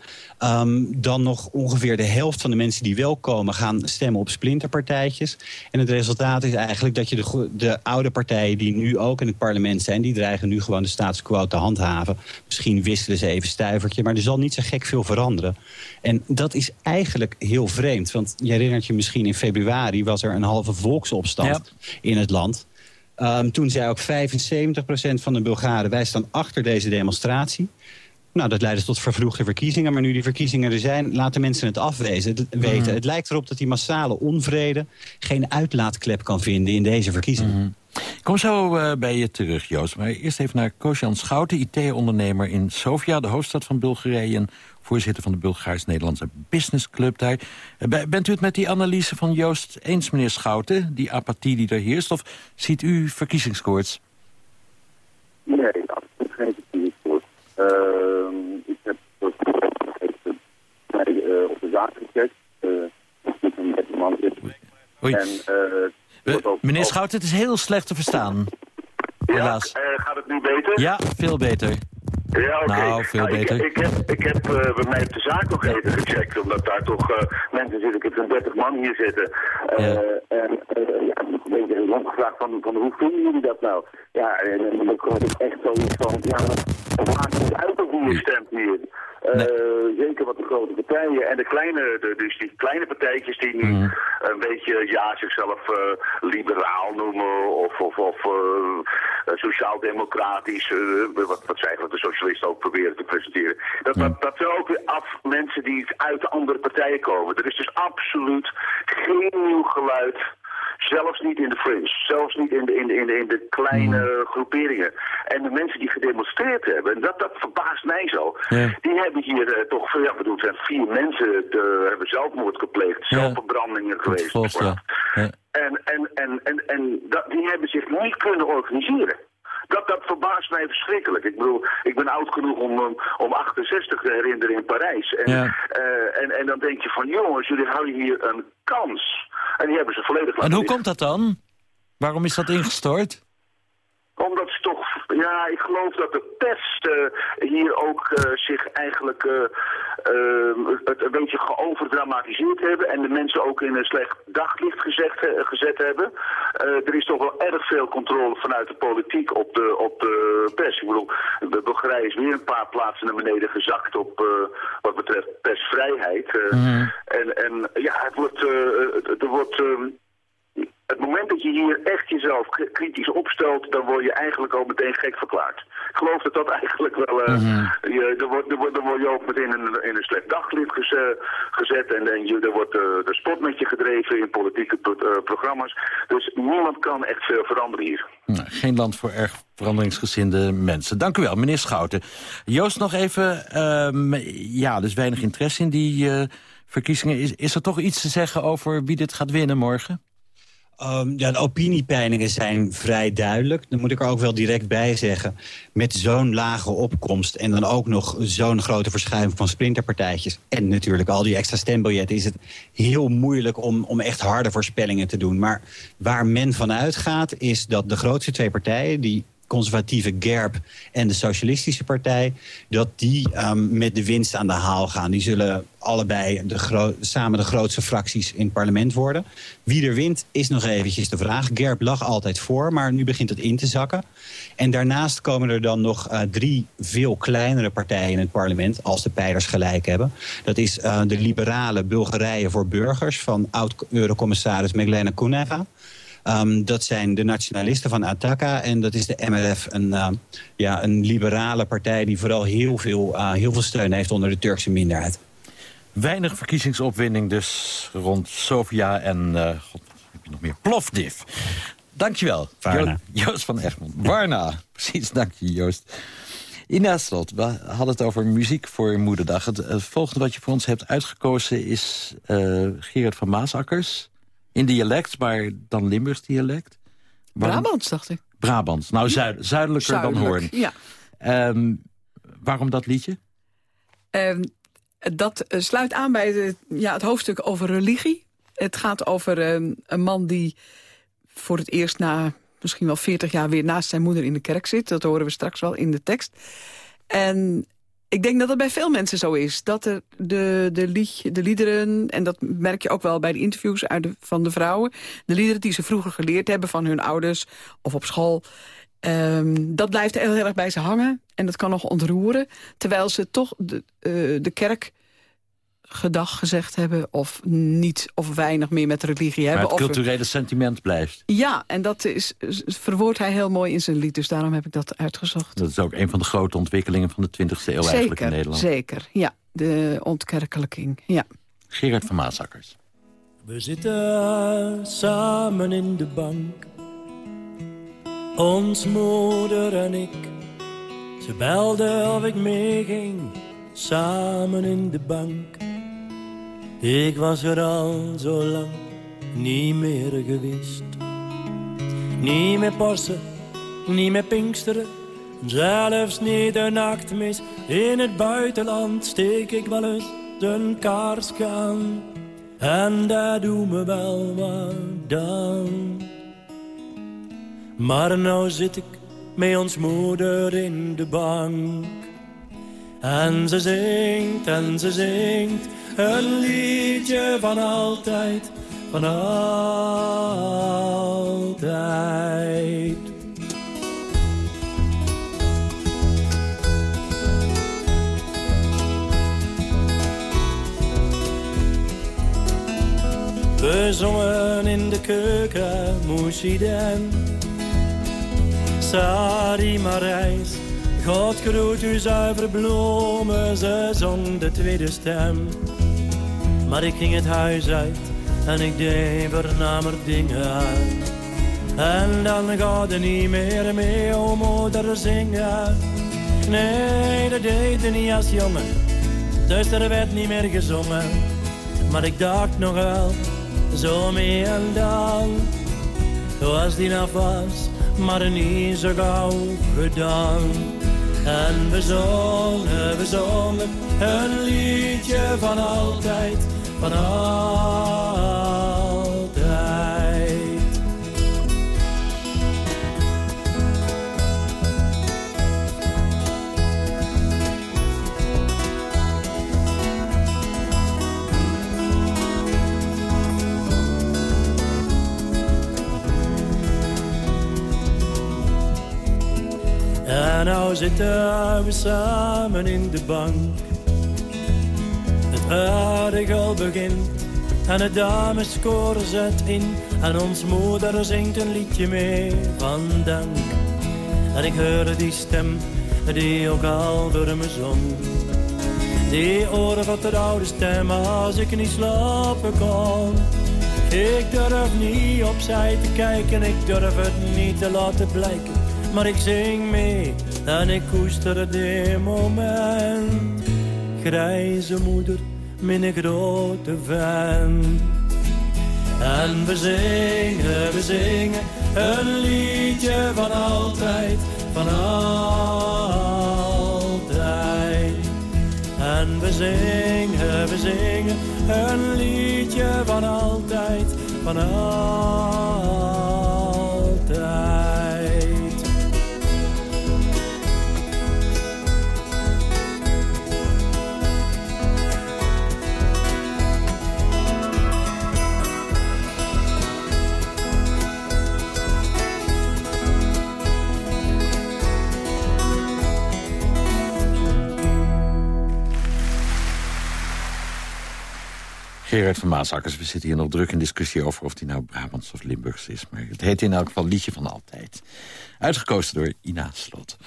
Um, dan nog ongeveer de helft van de mensen die wel komen... gaan stemmen op splinterpartijtjes. En het resultaat is eigenlijk dat je de, de oude partijen... die nu ook in het parlement zijn... die dreigen nu gewoon de status quo te handhaven. Misschien wisselen ze even stuivertje... maar er zal niet zo gek veel veranderen. En dat is eigenlijk heel vreemd. Want je herinnert je misschien in februari... was er een halve volksopstand ja. in het land... Um, toen zei ook 75% van de Bulgaren... wij staan achter deze demonstratie. Nou, dat leidde tot vervroegde verkiezingen. Maar nu die verkiezingen er zijn, laten mensen het afwezen, het weten. Mm. Het lijkt erop dat die massale onvrede... geen uitlaatklep kan vinden in deze verkiezingen. Mm. Ik kom zo uh, bij je terug, Joost. Maar eerst even naar Kosjan Schouten, IT-ondernemer in Sofia... de hoofdstad van Bulgarije en voorzitter van de Bulgaars-Nederlandse Business Club daar. Uh, bent u het met die analyse van Joost eens, meneer Schouten? Die apathie die er heerst? Of ziet u verkiezingskoorts? Nee, absoluut geen verkiezingskoorts. Uh, ik heb uh, op de zaak gecheckt. met man Oei. En, uh, meneer Schouten, het is heel slecht te verstaan. Ja, helaas. eh, gaat het nu beter? Ja, veel beter. Ja, oké. Nou, veel ik, beter. Ik, heb, ik heb eh, bij mij op de zaak nog even gecheckt, omdat daar toch eh, mensen zitten. Ik heb zo'n 30 man hier zitten. Eh, En eh, ja, een beetje rondgevraagd van, van hoe vinden jullie dat nou? Ja, en, en dan kom ik echt zoiets van, ja, het maakt niet uit op hoe je stemt hier. Eh, Zeker wat de grote partijen en de kleine, de, dus die kleine partijtjes die nu een beetje, ja, zichzelf eh, liberaal noemen of, of, of eh, sociaal-democratisch, wat, wat ze eigenlijk de socialisten ook proberen te presenteren. Dat, dat, dat zijn ook weer af mensen die uit de andere partijen komen. Er is dus absoluut geen nieuw geluid. Zelfs niet in de fringe, zelfs niet in de, in de, in de, in de kleine groeperingen. En de mensen die gedemonstreerd hebben, en dat, dat verbaast mij zo, die hebben hier eh, toch, ja, bedoel, het zijn vier mensen, de, hebben zelfmoord gepleegd, zelfverbrandingen geweest. Ja. En, en, en, en, en dat, die hebben zich niet kunnen organiseren. Dat, dat verbaast mij verschrikkelijk. Ik bedoel, ik ben oud genoeg om, um, om 68 te herinneren in Parijs. En, Ja. eh, en, en dan denk je van, jongens, jullie houden hier een kans. En die hebben ze volledig En hoe komt dat dan? Waarom is dat ingestort? Omdat ze toch, ja, ik geloof dat de pers eh, hier ook eh, zich eigenlijk eh, het een beetje geoverdramatiseerd hebben. En de mensen ook in een slecht daglicht gezegd, eh, gezet hebben. Er is toch wel erg veel controle vanuit de politiek op de, op de pers. Ik bedoel, de Bulgarije is weer een paar plaatsen naar beneden gezakt op wat betreft persvrijheid. Eh, En, en ja, het wordt, het- er wordt... ehm, het moment dat je hier echt jezelf kritisch opstelt, dan word je eigenlijk al meteen gek verklaard. Ik geloof dat dat eigenlijk wel... eh, je, er wordt, dan word je ook meteen in een, in een slecht daglicht geze- gezet en, en je, er wordt eh, de spot met je gedreven in politieke pro- eh, programma's. Dus niemand kan echt veel veranderen hier. Nou, geen land voor erg veranderingsgezinde mensen. Dank u wel, meneer Schouten. Joost, nog even. ehm, ja, dus weinig interesse in die verkiezingen. Is, is er toch iets te zeggen over wie dit gaat winnen morgen? Ehm, ja, de opiniepeilingen zijn vrij duidelijk. Dan moet ik er ook wel direct bij zeggen. Met zo'n lage opkomst en dan ook nog zo'n grote verschuiving van splinterpartijtjes... en natuurlijk al die extra stembiljetten... is het heel moeilijk om, om echt harde voorspellingen te doen. Maar waar men van uitgaat is dat de grootste twee partijen... die conservatieve GERB en de Socialistische Partij... dat die ehm, met de winst aan de haal gaan. Die zullen allebei de samen de grootste fracties in het parlement worden. Wie er wint is nog eventjes de vraag. GERB lag altijd voor, maar nu begint het in te zakken. En daarnaast komen er dan nog eh, drie veel kleinere partijen in het parlement... als de pijlers gelijk hebben. Dat is eh, de liberale Bulgarije voor burgers... van oud-eurocommissaris Meglena Kuneva... Um, dat zijn de nationalisten van Ataka en dat is de MLF, een, uh, ja, een liberale partij die vooral heel veel, uh, heel veel steun heeft onder de Turkse minderheid. Weinig verkiezingsopwinding dus rond Sofia en uh, God, heb je nog meer? Plovdiv. Dankjewel. Jo Joost van Egmond. Varna, precies, dank je Joost. Ina Slot, we hadden het over muziek voor Moederdag. Het, het volgende wat je voor ons hebt uitgekozen is uh, Gerard van Maasakkers... In dialect, maar dan Limburgs dialect. Waarom? Brabants, dacht ik. Brabants, nou zuid, zuidelijker Zuidelijk, dan Hoorn. Ja. Um, waarom dat liedje? Um, dat uh, sluit aan bij de, ja, het hoofdstuk over religie. Het gaat over um, een man die voor het eerst na misschien wel 40 jaar... weer naast zijn moeder in de kerk zit. Dat horen we straks wel in de tekst. En ik denk dat het bij veel mensen zo is. Dat er de, de, de liederen, en dat merk je ook wel bij de interviews uit de, van de vrouwen... de liederen die ze vroeger geleerd hebben van hun ouders of op school... Um, dat blijft heel, erg bij ze hangen en dat kan nog ontroeren. Terwijl ze toch de, uh, de kerk gedag gezegd hebben... of niet of weinig meer met religie hebben. Maar het of culturele sentiment blijft. Ja, en dat is, verwoordt hij heel mooi in zijn lied. Dus daarom heb ik dat uitgezocht. Dat is ook een van de grote ontwikkelingen van de 20e eeuw zeker, eigenlijk in Nederland. Zeker, ja. De ontkerkelijking, ja. Gerard van Maasakkers. We zitten samen in de bank. Ons moeder en ik. Ze belde of ik meeging. Samen in de bank. Ik was er al zo lang niet meer geweest. Niet meer passen, niet meer pinksteren. Zelfs niet een nachtmis. In het buitenland steek ik wel eens een kaars aan. En dat doet me wel wat dan. Maar nou zit ik met ons moeder in de bank. En ze zingt en ze zingt een liedje van altijd, van altijd. We zongen in de keuken Moeshiden. Sari Marijs, God groet u zuiver bloemen, ze zong de tweede stem. Maar ik ging het huis uit en ik deed vernamer dingen uit. En dan gaat er niet meer mee om moeder zingen. Nee, dat deed niet als jongen, dus er werd niet meer gezongen. Maar ik dacht nog wel zo mee en dan was die af was, maar niet zo gauw gedaan. En we zongen, we zongen een liedje van altijd, van altijd. En nou zitten we samen in de bank. Het aardige begint en de dameskoor zet in. En ons moeder zingt een liedje mee van dank. En ik hoor die stem die ook al door me zong. Die oren van de oude stem als ik niet slapen kon. Ik durf niet opzij te kijken, ik durf het niet te laten blijken. Maar ik zing mee en ik koester dit moment. Grijze moeder, mijn grote fan. En we zingen, we zingen een liedje van altijd, van altijd. En we zingen, we zingen een liedje van altijd, van altijd. Gerard van we zitten hier nog druk in discussie over of hij nou Brabants of Limburgs is. Maar het heet in elk geval Liedje van Altijd. Uitgekozen door Ina Slot.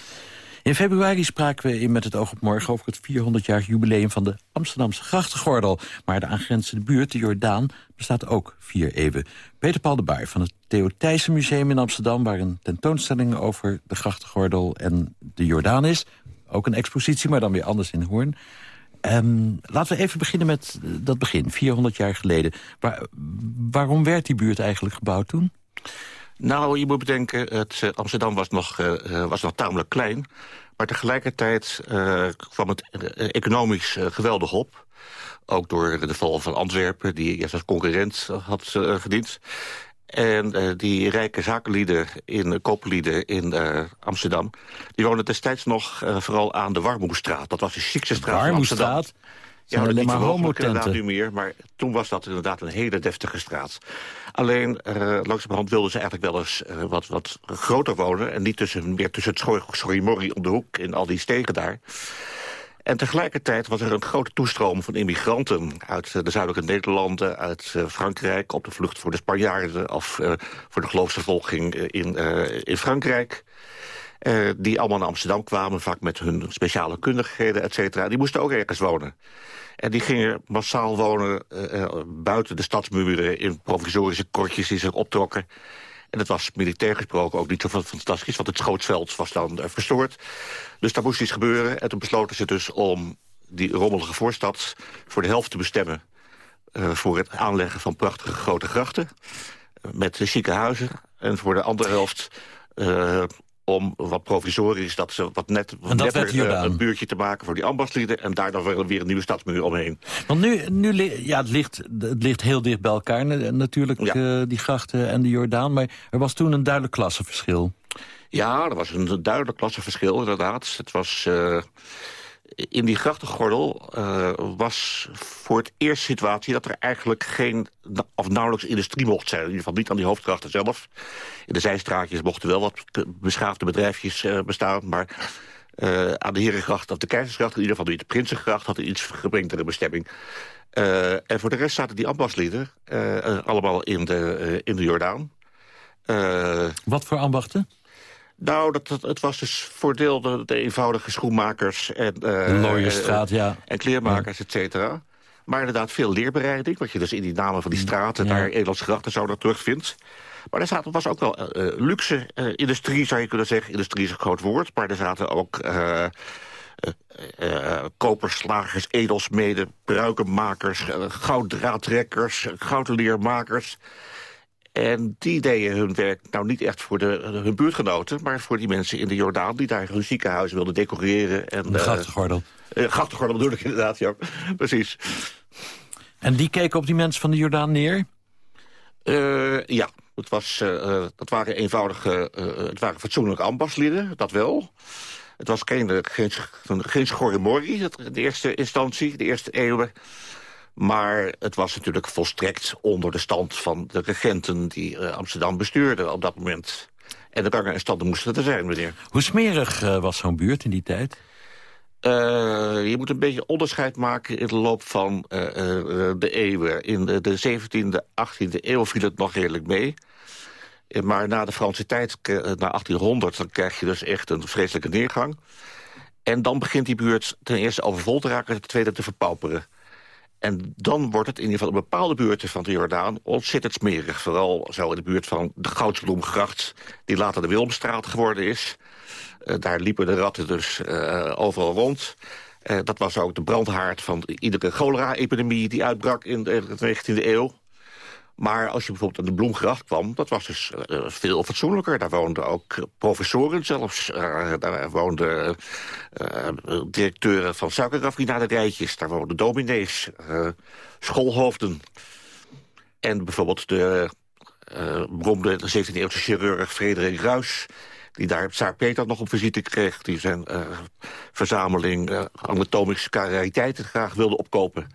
In februari spraken we in Met het oog op morgen over het 400-jarig jubileum van de Amsterdamse grachtengordel. Maar de aangrenzende buurt, de Jordaan, bestaat ook vier eeuwen. Peter Paul de Baar van het Theo Thijssen Museum in Amsterdam... waar een tentoonstelling over de grachtengordel en de Jordaan is. Ook een expositie, maar dan weer anders in Hoorn. Um, laten we even beginnen met dat begin, 400 jaar geleden. Waar, waarom werd die buurt eigenlijk gebouwd toen? Nou, je moet bedenken, het, uh, Amsterdam was nog, uh, was nog tamelijk klein. Maar tegelijkertijd kwam het economisch geweldig op. Ook door de val van Antwerpen, die eerst als concurrent had gediend. En uh, die rijke zakenlieden, in, kooplieden in uh, Amsterdam... die woonden destijds nog uh, vooral aan de Warmoestraat. Dat was de chicste straat van Amsterdam. Ja, maar niet maar inderdaad nu meer, maar toen was dat inderdaad een hele deftige straat. Alleen, uh, langzamerhand wilden ze eigenlijk wel eens uh, wat, wat groter wonen... en niet tussen, meer tussen het Schorrimorri om de hoek in al die stegen daar. En tegelijkertijd was er een grote toestroom van immigranten... uit de zuidelijke Nederlanden, uit uh, Frankrijk... op de vlucht voor de Spanjaarden of uh, voor de geloofsvervolging in, in Frankrijk... die allemaal naar Amsterdam kwamen, vaak met hun speciale kundigheden, et cetera. Die moesten ook ergens wonen. En die gingen massaal wonen buiten de stadsmuren... in provisorische kortjes die zich optrokken... En het was militair gesproken ook niet zo fantastisch... want het schootsveld was dan uh, verstoord. Dus daar moest iets gebeuren. En toen besloten ze dus om die rommelige voorstad... voor de helft te bestemmen... Uh, voor het aanleggen van prachtige grote grachten... met chique huizen. En voor de andere helft... Om wat provisorisch, dat ze wat net netter, uh, een buurtje te maken voor die ambachtslieden... en daar dan weer, weer een nieuwe stadsmuur omheen. Want nu, nu ja, het, ligt, het ligt heel dicht bij elkaar natuurlijk, ja. uh, die grachten en de Jordaan... maar er was toen een duidelijk klassenverschil. Ja, er was een duidelijk klassenverschil, inderdaad. Het was... Uh, in die grachtengordel uh, was voor het eerst situatie... dat er eigenlijk geen of nauwelijks industrie mocht zijn. In ieder geval niet aan die hoofdgrachten zelf. In de zijstraatjes mochten wel wat beschaafde bedrijfjes uh, bestaan... maar uh, aan de Herengracht of de Keizersgracht... in ieder geval niet de Prinsengracht... had een iets gebrengtere bestemming. en voor de rest zaten die ambachtslieden allemaal in de, in de Jordaan. wat voor ambachten? Nou, dat, dat, het was dus voor deel de, de eenvoudige schoenmakers... en, uh, straat, ja. en kleermakers, et cetera. Maar inderdaad veel leerbereiding, wat je dus in die namen van die straten... ja. daar Edelands grachten zo dat terugvindt. Maar er zaten, was ook wel uh, luxe uh, industrie, zou je kunnen zeggen. Industrie is een groot woord, maar er zaten ook... Koperslagers, edelsmeden, bruikenmakers, uh, gouddraadtrekkers, goudleermakers. En die deden hun werk nou niet echt voor de, hun buurtgenoten... maar voor die mensen in de Jordaan die daar hun ziekenhuis wilden decoreren. En, de grachtengordel. Uh, grachtengordel bedoel ik inderdaad, ja. Precies. En die keken op die mensen van de Jordaan neer? Uh, ja, het, was, uh, dat waren eenvoudige, het waren fatsoenlijke ambachtslieden, dat wel. Het was geen, geen, geen schorrimorrie in de eerste instantie, de eerste eeuwen. Maar het was natuurlijk volstrekt onder de stand van de regenten... die uh, Amsterdam bestuurden op dat moment. En de rangen en standen moesten er zijn, meneer. Hoe smerig uh, was zo'n buurt in die tijd? Uh, je moet een beetje onderscheid maken in de loop van de eeuwen. In de, de 17e, 18e eeuw viel het nog redelijk mee. Maar na de Franse tijd, na 1800, dan krijg je dus echt een vreselijke neergang. En dan begint die buurt ten eerste overvol te raken... ten tweede te verpauperen. En dan wordt het in ieder geval in bepaalde buurten van de Jordaan ontzettend smerig. Vooral zo in de buurt van de Goudsbloemgracht, die later de Wilmstraat geworden is. Uh, daar liepen de ratten dus uh, overal rond. Uh, dat was ook de brandhaard van iedere cholera-epidemie die uitbrak in de 19e eeuw. Maar als je bijvoorbeeld aan de Bloemgracht kwam, dat was dus uh, veel fatsoenlijker. Daar woonden ook professoren zelfs. Uh, daar woonden uh, directeuren van suikerraffinaderijtjes. Daar woonden dominees, schoolhoofden. En bijvoorbeeld de beroemde 17e-eeuwse chirurg Frederik Ruys... die daar Tsaar Peter nog op visite kreeg... die zijn verzameling anatomische rariteiten graag wilde opkopen...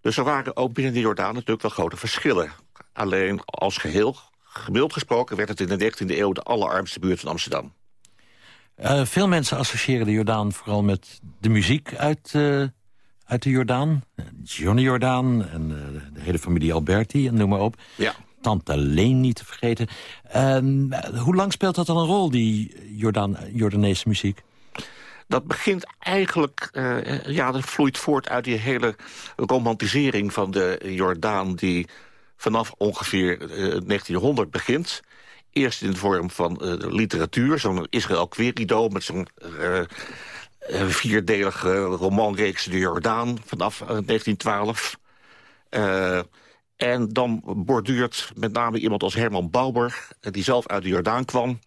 Dus er waren ook binnen de Jordaan natuurlijk wel grote verschillen. Alleen als geheel, gemiddeld gesproken... werd het in de 19e eeuw de allerarmste buurt van Amsterdam. Uh, veel mensen associëren de Jordaan vooral met de muziek uit, uh, uit de Jordaan. Johnny Jordaan en uh, de hele familie Alberti en noem maar op. Ja. Tante Leen niet te vergeten. Ehm, hoe lang speelt dat dan een rol, die Jordaan, Jordaanese muziek? Dat begint eigenlijk, uh, ja, dat vloeit voort uit die hele romantisering van de Jordaan... die vanaf ongeveer uh, 1900 begint. Eerst in de vorm van uh, literatuur, zo'n Israël Querido... met zo'n vierdelige romanreeks De Jordaan vanaf 1912... En dan borduurt met name iemand als Herman Bauber... die zelf uit de Jordaan kwam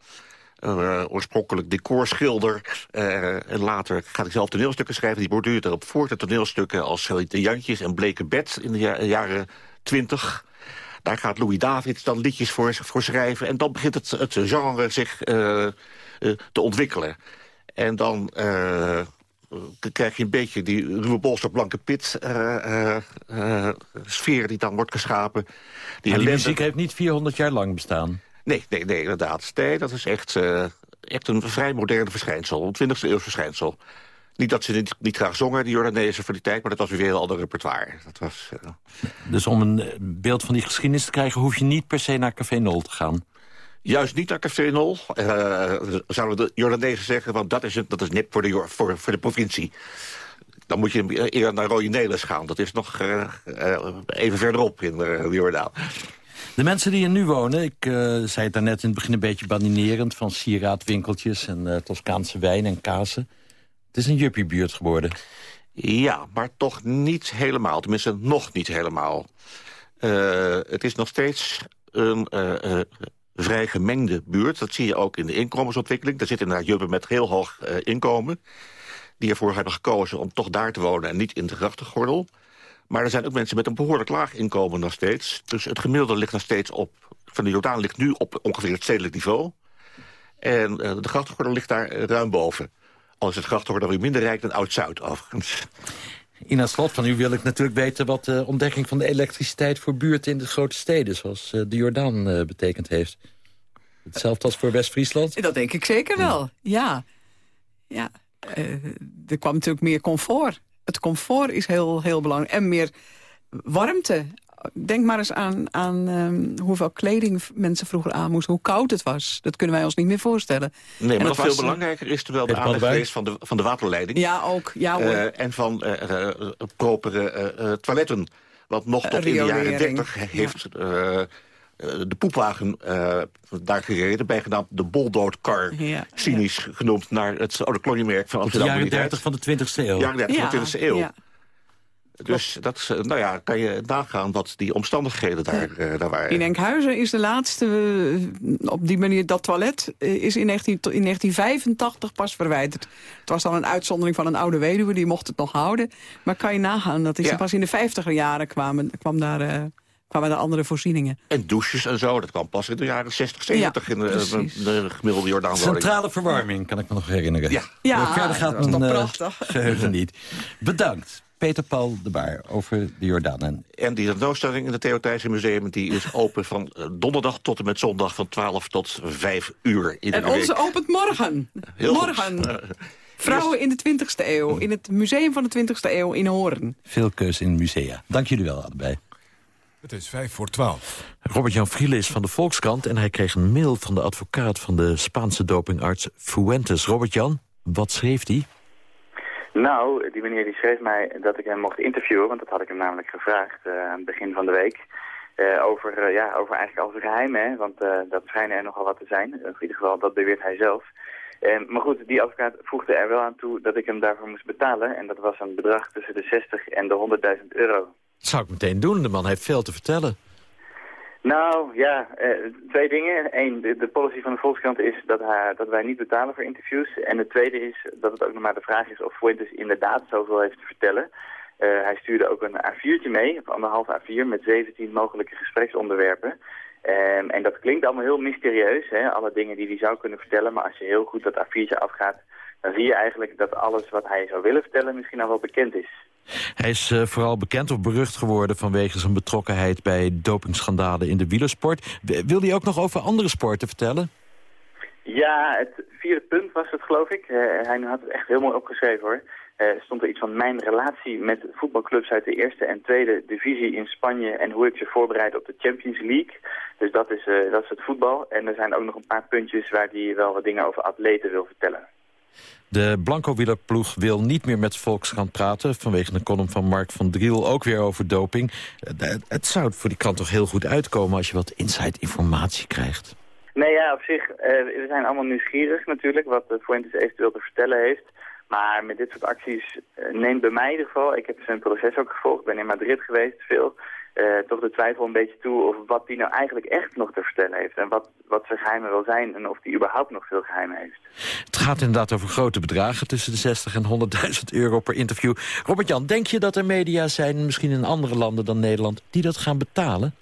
uh, oorspronkelijk decorschilder. Uh, en later gaat hij zelf toneelstukken schrijven. Die borduurt erop voort. De toneelstukken als de Jantjes en Bleke Bed in de jaren twintig. Daar gaat Louis David dan liedjes voor, voor schrijven. En dan begint het, het genre zich uh, te ontwikkelen. En dan krijg je een beetje die ruwe bolster blanke pit sfeer die dan wordt geschapen. Die muziek heeft niet 400 jaar lang bestaan. Nee, nee, nee, inderdaad. Nee, dat is echt, uh, echt een vrij moderne verschijnsel. Een 20e eeuws verschijnsel. Niet dat ze niet, niet graag zongen, die Jordanezen voor die tijd... maar dat was weer een heel ander repertoire. Dat was, uh... Dus om een beeld van die geschiedenis te krijgen... hoef je niet per se naar Café Nol te gaan? Juist niet naar Café Nol, uh, zouden de Jordanezen zeggen... want dat is, dat is nip voor de, voor, voor de provincie. Dan moet je eerder naar Rode Nelis gaan. Dat is nog even verderop in de Jordaan. De mensen die er nu wonen, ik uh, zei het daarnet in het begin een beetje baninerend... van sieraadwinkeltjes en uh, Toscaanse wijn en kazen. Het is een juppiebuurt geworden. Ja, maar toch niet helemaal. Tenminste, nog niet helemaal. Uh, het is nog steeds een vrij gemengde buurt. Dat zie je ook in de inkomensontwikkeling. Daar zitten inderdaad juppen met heel hoog inkomen... die ervoor hebben gekozen om toch daar te wonen en niet in de grachtengordel... Maar er zijn ook mensen met een behoorlijk laag inkomen nog steeds. Dus het gemiddelde ligt nog steeds op... van de Jordaan ligt nu op ongeveer het stedelijk niveau. En eh, de grachtgordel ligt daar eh, ruim boven. Al is het grachtgordel weer minder rijk dan Oud-Zuid overigens. Ina Slot, van u wil ik natuurlijk weten wat de ontdekking van de elektriciteit voor buurten in de grote steden, zoals eh, de Jordaan eh, betekend heeft. Hetzelfde als voor West-Friesland? Dat denk ik zeker wel, ja. ja. eh, er kwam natuurlijk meer comfort. Het comfort is heel, heel belangrijk. En meer warmte. Denk maar eens aan, aan ehm, hoeveel kleding mensen vroeger aan moesten. Hoe koud het was. Dat kunnen wij ons niet meer voorstellen. Nee, maar nog veel was, belangrijker is terwijl de Badwijk. geweest van de, van de waterleiding. Ja, ook. Ja, hoor. Eh, en van eh, eh, propere eh, eh, toiletten. Want nog tot in de jaren riolering. 30 heeft de poepwagen eh, daar gereden... bijgenaamd de Boldoodkar, Ja, cynisch genoemd... naar het oude koloniemerk van Op de Amsterdam. jaren in die 30 tijd. van de 20e eeuw. Jaren 30 van de Ja, 20e eeuw. ja. Dus dat is, eh, nou ja, kan je nagaan wat die omstandigheden daar, eh, daar waren. In Enkhuizen is de laatste, eh, op die manier, dat toilet eh, is in, 19, in 1985 pas verwijderd. Het was dan een uitzondering van een oude weduwe, die mocht het nog houden. Maar kan je nagaan, dat is Ja. pas in de 50er jaren kwamen, kwam daar, kwamen daar andere voorzieningen. En douches en zo, dat kwam pas in de jaren 60, 70 in de, de, de gemiddelde Jordaanwoning. Centrale verwarming, kan ik me nog herinneren. Ja. Ja, Maar verder gaat dat mijn toch eh, prachtig. geheugen niet. Bedankt, Peter Paul de Baar, over de Jordaan. En En die tentoonstelling in het Theo Thijssen Museum... die is open van eh, donderdag tot en met zondag van 12 tot 5 uur. Iedere En onze week. opent morgen. Heel morgen. Vrouwen in de 20e eeuw. In het museum van de 20e eeuw in Hoorn. veel keus in musea. Dank jullie wel allebei. Het is vijf voor twaalf. Robert-Jan Vriele is van de Volkskrant... en hij kreeg een mail van de advocaat van de Spaanse dopingarts Fuentes. Robert-Jan, wat schreef hij? Nou, die meneer die schreef mij dat ik hem mocht interviewen, want dat had ik hem namelijk gevraagd eh, aan het begin van de week. Eh, over, eh, ja, over eigenlijk al zijn geheimen, hè, want eh, dat schijnen er nogal wat te zijn. In ieder geval, dat beweert hij zelf. Maar goed, die advocaat voegde er wel aan toe dat ik hem daarvoor moest betalen. En dat was een bedrag tussen de 60 en de 100.000 euro. Dat zou ik meteen doen, de man heeft veel te vertellen. Nou, ja, eh, twee dingen. Eén, de, de policy van de Volkskrant is dat, dat wij niet betalen voor interviews. En het tweede is dat het ook nog maar de vraag is of Fuentes inderdaad zoveel heeft te vertellen. Eh, hij stuurde ook een A4'tje mee, of anderhalf A4, met 17 mogelijke gespreksonderwerpen. Ehm, en dat klinkt allemaal heel mysterieus, hè, alle dingen die hij zou kunnen vertellen. Maar als je heel goed dat A4'tje afgaat, dan zie je eigenlijk dat alles wat hij zou willen vertellen misschien al wel bekend is. Hij is eh, vooral bekend of berucht geworden vanwege zijn betrokkenheid bij dopingschandalen in de wielersport. Wil hij ook nog over andere sporten vertellen? Ja, het vierde punt was het, geloof ik. Eh, hij had het echt heel mooi opgeschreven, hoor. Er stond er iets van mijn relatie met voetbalclubs uit de eerste en tweede divisie in Spanje... en hoe ik ze voorbereid op de Champions League. Dus dat is, dat is het voetbal. En er zijn ook nog een paar puntjes waar hij wel wat dingen over atleten wil vertellen. De Blanco-wielerploeg wil niet meer met Volkskrant praten... vanwege een column van Mark van Driel, ook weer over doping. Eh, Het, het zou voor die krant toch heel goed uitkomen... als je wat inside informatie krijgt. Nee, ja, op zich, eh, we zijn allemaal nieuwsgierig natuurlijk wat uh, Fuentes eventueel te vertellen heeft. Maar met dit soort acties eh, neemt bij mij in ieder geval, ik heb zijn proces ook gevolgd, ik ben in Madrid geweest, veel, eh, toch de twijfel een beetje toe of wat hij nou eigenlijk echt nog te vertellen heeft. En wat, wat zijn geheimen wel zijn en of hij überhaupt nog veel geheimen heeft. Het gaat inderdaad over grote bedragen... tussen de 60 en 100.000 euro per interview. Robert-Jan, denk je dat er media zijn, misschien in andere landen dan Nederland... die dat gaan betalen?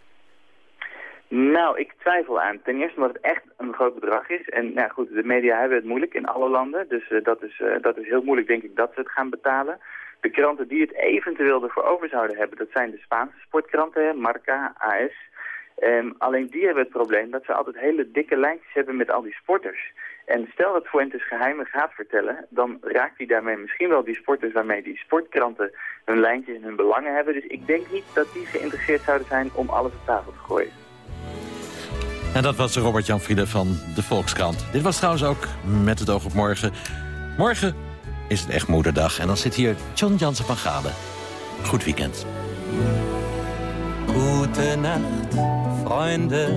Nou, ik twijfel aan. Ten eerste omdat het echt een groot bedrag is. En nou goed, de media hebben het moeilijk in alle landen. Dus eh, dat, is, eh, dat is heel moeilijk, denk ik, dat ze het gaan betalen. De kranten die het eventueel ervoor over zouden hebben, dat zijn de Spaanse sportkranten, Marca, AS. Ehm, alleen die hebben het probleem dat ze altijd hele dikke lijntjes hebben met al die sporters. En stel dat Fuentes geheimen gaat vertellen, dan raakt hij daarmee misschien wel die sporters waarmee die sportkranten hun lijntjes en hun belangen hebben. Dus ik denk niet dat die geïnteresseerd zouden zijn om alles op tafel te gooien. En dat was Robert-Jan Friede van de Volkskrant. Dit was trouwens ook Met het oog op morgen. Morgen is het echt moederdag. En dan zit hier John Jansen van Galen. Goed weekend. Gute Nacht, Freunde.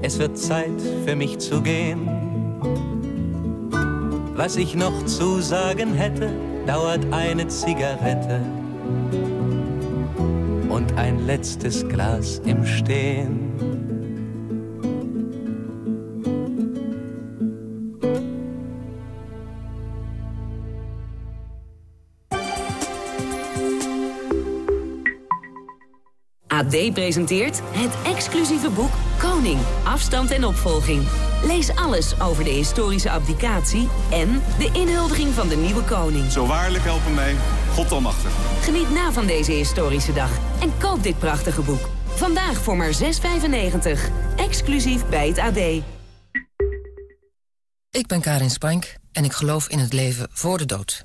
Es wird Zeit für mich zu gehen. Was ich noch zu sagen hätte, dauert eine Zigarette und ein letztes Glas im Stehen. AD presenteert het exclusieve boek Koning, afstand en opvolging. Lees alles over de historische abdicatie en de inhuldiging van de nieuwe koning. Zo waarlijk helpen mij, God almachtig. Geniet na van deze historische dag en koop dit prachtige boek. Vandaag voor maar 6,95. Exclusief bij het AD. Ik ben Karin Spank en ik geloof in het leven voor de dood.